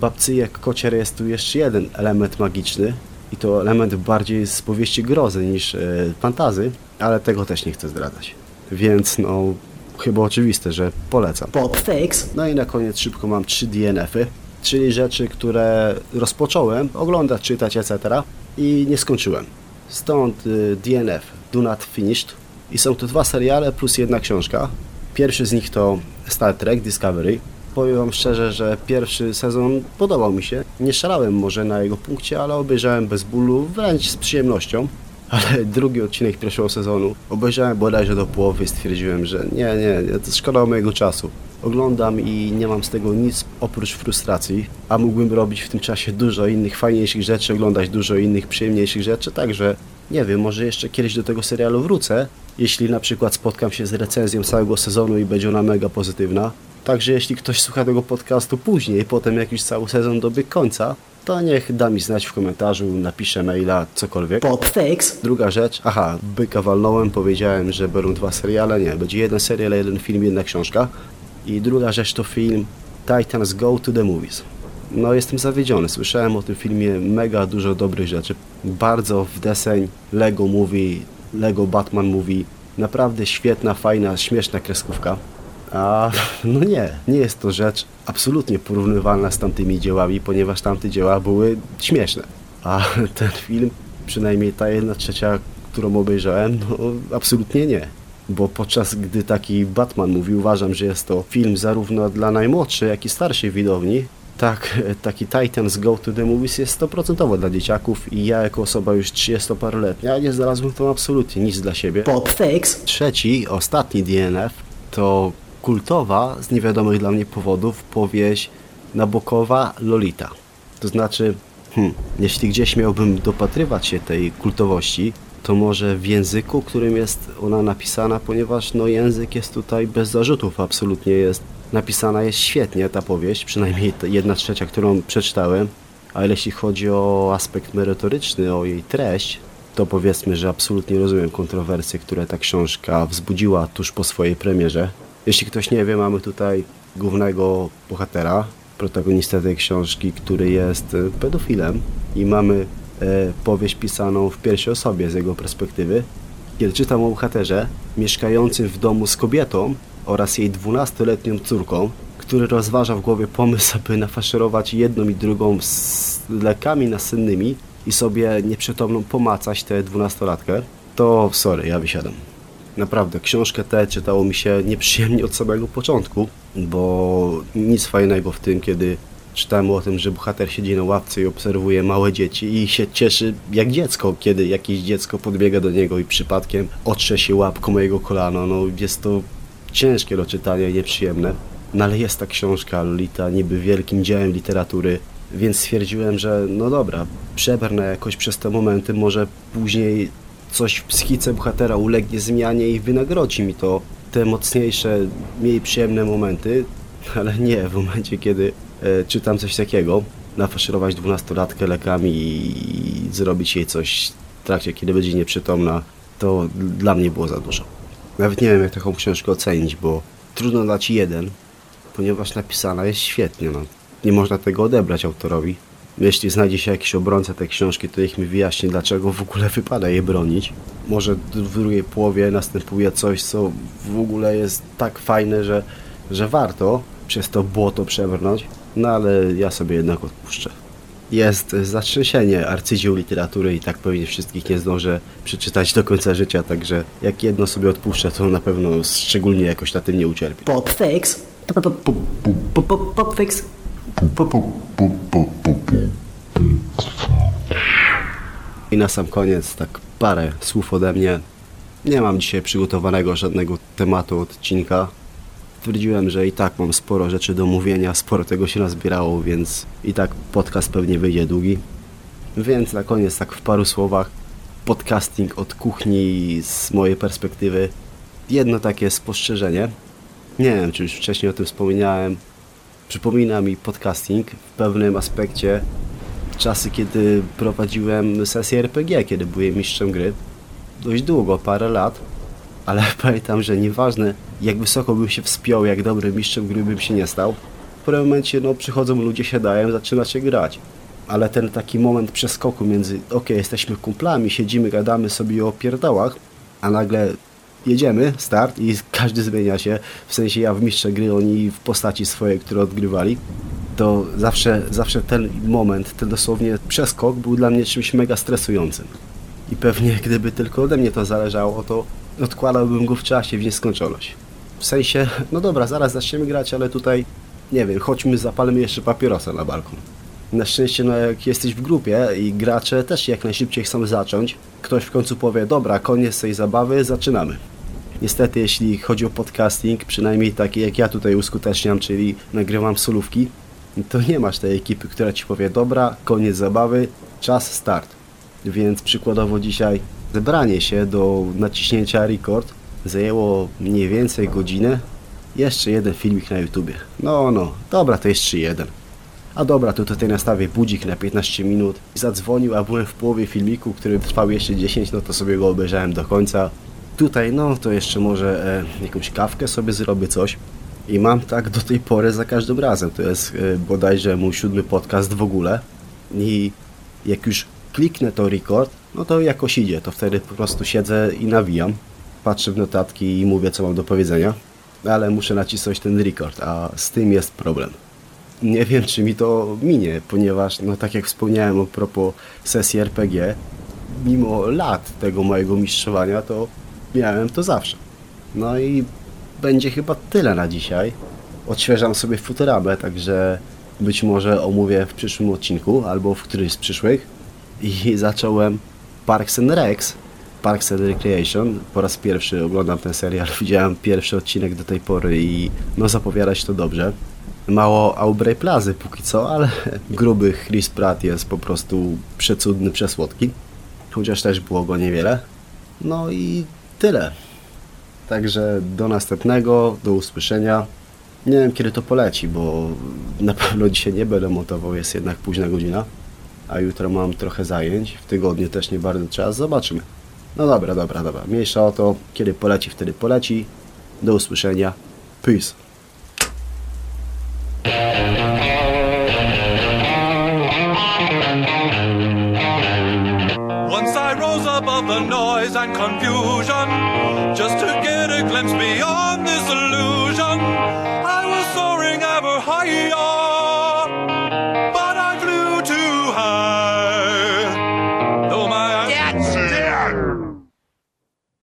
babcyjek kocier jest tu jeszcze jeden element magiczny, i to element bardziej z powieści grozy niż e, fantazy, ale tego też nie chcę zdradzać. Więc no, chyba oczywiste, że polecam. Pop Fix. No i na koniec szybko mam trzy DNF-y, czyli rzeczy, które rozpocząłem oglądać, czytać, etc. i nie skończyłem. Stąd y, DNF, Do Not Finished. I są to dwa seriale plus jedna książka. Pierwszy z nich to Star Trek Discovery. Powiem wam szczerze, że pierwszy sezon podobał mi się. Nie szalałem może na jego punkcie, ale obejrzałem bez bólu, wręcz z przyjemnością. [laughs] Ale drugi odcinek pierwszego sezonu obejrzałem bodajże do połowy i stwierdziłem, że nie, nie, to szkoda mojego czasu. Oglądam i nie mam z tego nic oprócz frustracji, a mógłbym robić w tym czasie dużo innych fajniejszych rzeczy, oglądać dużo innych przyjemniejszych rzeczy, także nie wiem, może jeszcze kiedyś do tego serialu wrócę, jeśli na przykład spotkam się z recenzją całego sezonu i będzie ona mega pozytywna. Także jeśli ktoś słucha tego podcastu później, potem jak już cały sezon dobiegł końca, to niech da mi znać w komentarzu, napisze maila, cokolwiek. Pop Fix. Druga rzecz, aha, byka walnąłem, powiedziałem, że będą dwa seriale, nie, będzie jeden serial, jeden film, jedna książka. I druga rzecz to film Titans Go to the Movies. No jestem zawiedziony, słyszałem o tym filmie mega dużo dobrych rzeczy. Bardzo w deseń Lego Movie, Lego Batman Movie. Naprawdę świetna, fajna, śmieszna kreskówka. A no nie, nie jest to rzecz absolutnie porównywalna z tamtymi dziełami, ponieważ tamte dzieła były śmieszne. A ten film, przynajmniej ta jedna trzecia, którą obejrzałem, no absolutnie nie. Bo podczas gdy taki Batman mówi, uważam, że jest to film zarówno dla najmłodszej, jak i starszej widowni, tak, taki Titans Go to the Movies jest 100% dla dzieciaków i ja jako osoba już 30-paroletnia nie znalazłem w tym absolutnie nic dla siebie. Pop Fix. Trzeci, ostatni DNF to kultowa, z niewiadomych dla mnie powodów, powieść Nabokowa Lolita. To znaczy, hmm, jeśli gdzieś miałbym dopatrywać się tej kultowości, to może w języku, którym jest ona napisana, ponieważ no język jest tutaj bez zarzutów, absolutnie jest napisana jest świetnie ta powieść, przynajmniej jedna trzecia, którą przeczytałem, ale jeśli chodzi o aspekt merytoryczny, o jej treść, to powiedzmy, że absolutnie rozumiem kontrowersje, które ta książka wzbudziła tuż po swojej premierze. Jeśli ktoś nie wie, mamy tutaj głównego bohatera, protagonistę tej książki, który jest e, pedofilem i mamy powieść pisaną w pierwszej osobie z jego perspektywy. Kiedy czytam o bohaterze mieszkającym w domu z kobietą oraz jej 12-letnią córką, który rozważa w głowie pomysł, aby nafaszerować jedną i drugą z lekami nasennymi i sobie nieprzytomną pomacać tę dwunastolatkę, to sorry, ja wysiadam. Naprawdę, książkę tę czytało mi się nieprzyjemnie od samego początku, bo nic fajnego w tym, kiedy czytałem o tym, że bohater siedzi na ławce i obserwuje małe dzieci i się cieszy jak dziecko, kiedy jakieś dziecko podbiega do niego i przypadkiem otrze się łapką mojego kolano. No jest to ciężkie do czytania i nieprzyjemne. No ale jest ta książka Lolita, niby wielkim dziełem literatury, więc stwierdziłem, że no dobra, przebrnę jakoś przez te momenty, może później coś w psychice bohatera ulegnie zmianie i wynagrodzi mi to te mocniejsze, mniej przyjemne momenty, ale nie w momencie, kiedy e, czytam coś takiego, nafaszerować dwunastolatkę lekami i zrobić jej coś w trakcie, kiedy będzie nieprzytomna, to dla mnie było za dużo. Nawet nie wiem, jak taką książkę ocenić, bo trudno dać jeden, ponieważ napisana jest świetnie. No. Nie można tego odebrać autorowi. Jeśli znajdzie się jakiś obrońca tej książki, to niech mi wyjaśni, dlaczego w ogóle wypada je bronić. Może w drugiej połowie następuje coś, co w ogóle jest tak fajne, że, że warto przez to błoto przebrnąć. No ale ja sobie jednak odpuszczę. Jest zatrzęsienie arcydzieł literatury i tak pewnie wszystkich nie zdążę przeczytać do końca życia, także jak jedno sobie odpuszczę, to na pewno szczególnie jakoś na tym nie ucierpię. Pop Fix. Pop, pop, pop, pop, pop, pop Fix. Pu, pu, pu, pu, pu, pu. I na sam koniec tak parę słów ode mnie. Nie mam dzisiaj przygotowanego żadnego tematu odcinka. Stwierdziłem, że i tak mam sporo rzeczy do mówienia, sporo tego się nazbierało, więc i tak podcast pewnie wyjdzie długi. Więc na koniec tak w paru słowach podcasting od kuchni z mojej perspektywy. Jedno takie spostrzeżenie. Nie wiem, czy już wcześniej o tym wspominałem. Przypomina mi podcasting w pewnym aspekcie czasy, kiedy prowadziłem sesję RPG, kiedy byłem mistrzem gry. Dość długo, parę lat, ale [laughs] pamiętam, że nieważne jak wysoko bym się wspiął, jak dobrym mistrzem gry bym się nie stał, w pewnym momencie no, przychodzą ludzie, siadają, zaczyna się grać. Ale ten taki moment przeskoku między, ok, jesteśmy kumplami, siedzimy, gadamy sobie o pierdałach, a nagle jedziemy, start i każdy zmienia się. W sensie ja w mistrze gry, oni w postaci swojej, które odgrywali. To zawsze, zawsze ten moment, ten dosłownie przeskok był dla mnie czymś mega stresującym. I pewnie gdyby tylko ode mnie to zależało, to odkładałbym go w czasie w nieskończoność. W sensie, no dobra, zaraz zaczniemy grać, ale tutaj, nie wiem, chodźmy, zapalmy jeszcze papierosa na balkon. Na szczęście, no jak jesteś w grupie i gracze też jak najszybciej chcą zacząć, ktoś w końcu powie, dobra, koniec tej zabawy, zaczynamy. Niestety, jeśli chodzi o podcasting, przynajmniej taki jak ja tutaj uskuteczniam, czyli nagrywam solówki, to nie masz tej ekipy, która ci powie, dobra, koniec zabawy, czas, start. Więc przykładowo dzisiaj zebranie się do naciśnięcia record zajęło mniej więcej godzinę. Jeszcze jeden filmik na YouTubie. No, no, dobra, to jeszcze jeden. A dobra, to tutaj nastawię budzik na 15 minut. Zadzwonił, a byłem w połowie filmiku, który trwał jeszcze 10, no to sobie go obejrzałem do końca. Tutaj, no to jeszcze może e, jakąś kawkę sobie zrobię, coś. I mam tak do tej pory za każdym razem. To jest e, bodajże mój siódmy podcast w ogóle. I jak już kliknę to record, no to jakoś idzie. To wtedy po prostu siedzę i nawijam. Patrzę w notatki i mówię, co mam do powiedzenia. Ale muszę nacisnąć ten record, a z tym jest problem nie wiem, czy mi to minie, ponieważ, no tak jak wspomniałem a propos sesji RPG, mimo lat tego mojego mistrzowania, to miałem to zawsze. No i będzie chyba tyle na dzisiaj. Odświeżam sobie Futuramę, także być może omówię w przyszłym odcinku, albo w którymś z przyszłych. I zacząłem Parks and Recs, Parks and Recreation. Po raz pierwszy oglądam ten serial, [laughs] widziałem pierwszy odcinek do tej pory i no zapowiada się to dobrze mało Aubrey Plazy póki co, ale [laughs] gruby Chris Pratt jest po prostu przecudny, przesłodki. Chociaż też było go niewiele. No i tyle. Także do następnego, do usłyszenia. Nie wiem kiedy to poleci, bo [laughs] na pewno dzisiaj nie będę montował, jest jednak późna godzina. A jutro mam trochę zajęć, w tygodniu też nie bardzo czas, zobaczymy. No dobra, dobra, dobra. Mniejsza o to, kiedy poleci, wtedy poleci. Do usłyszenia. Peace. Once I rose above the noise and confusion,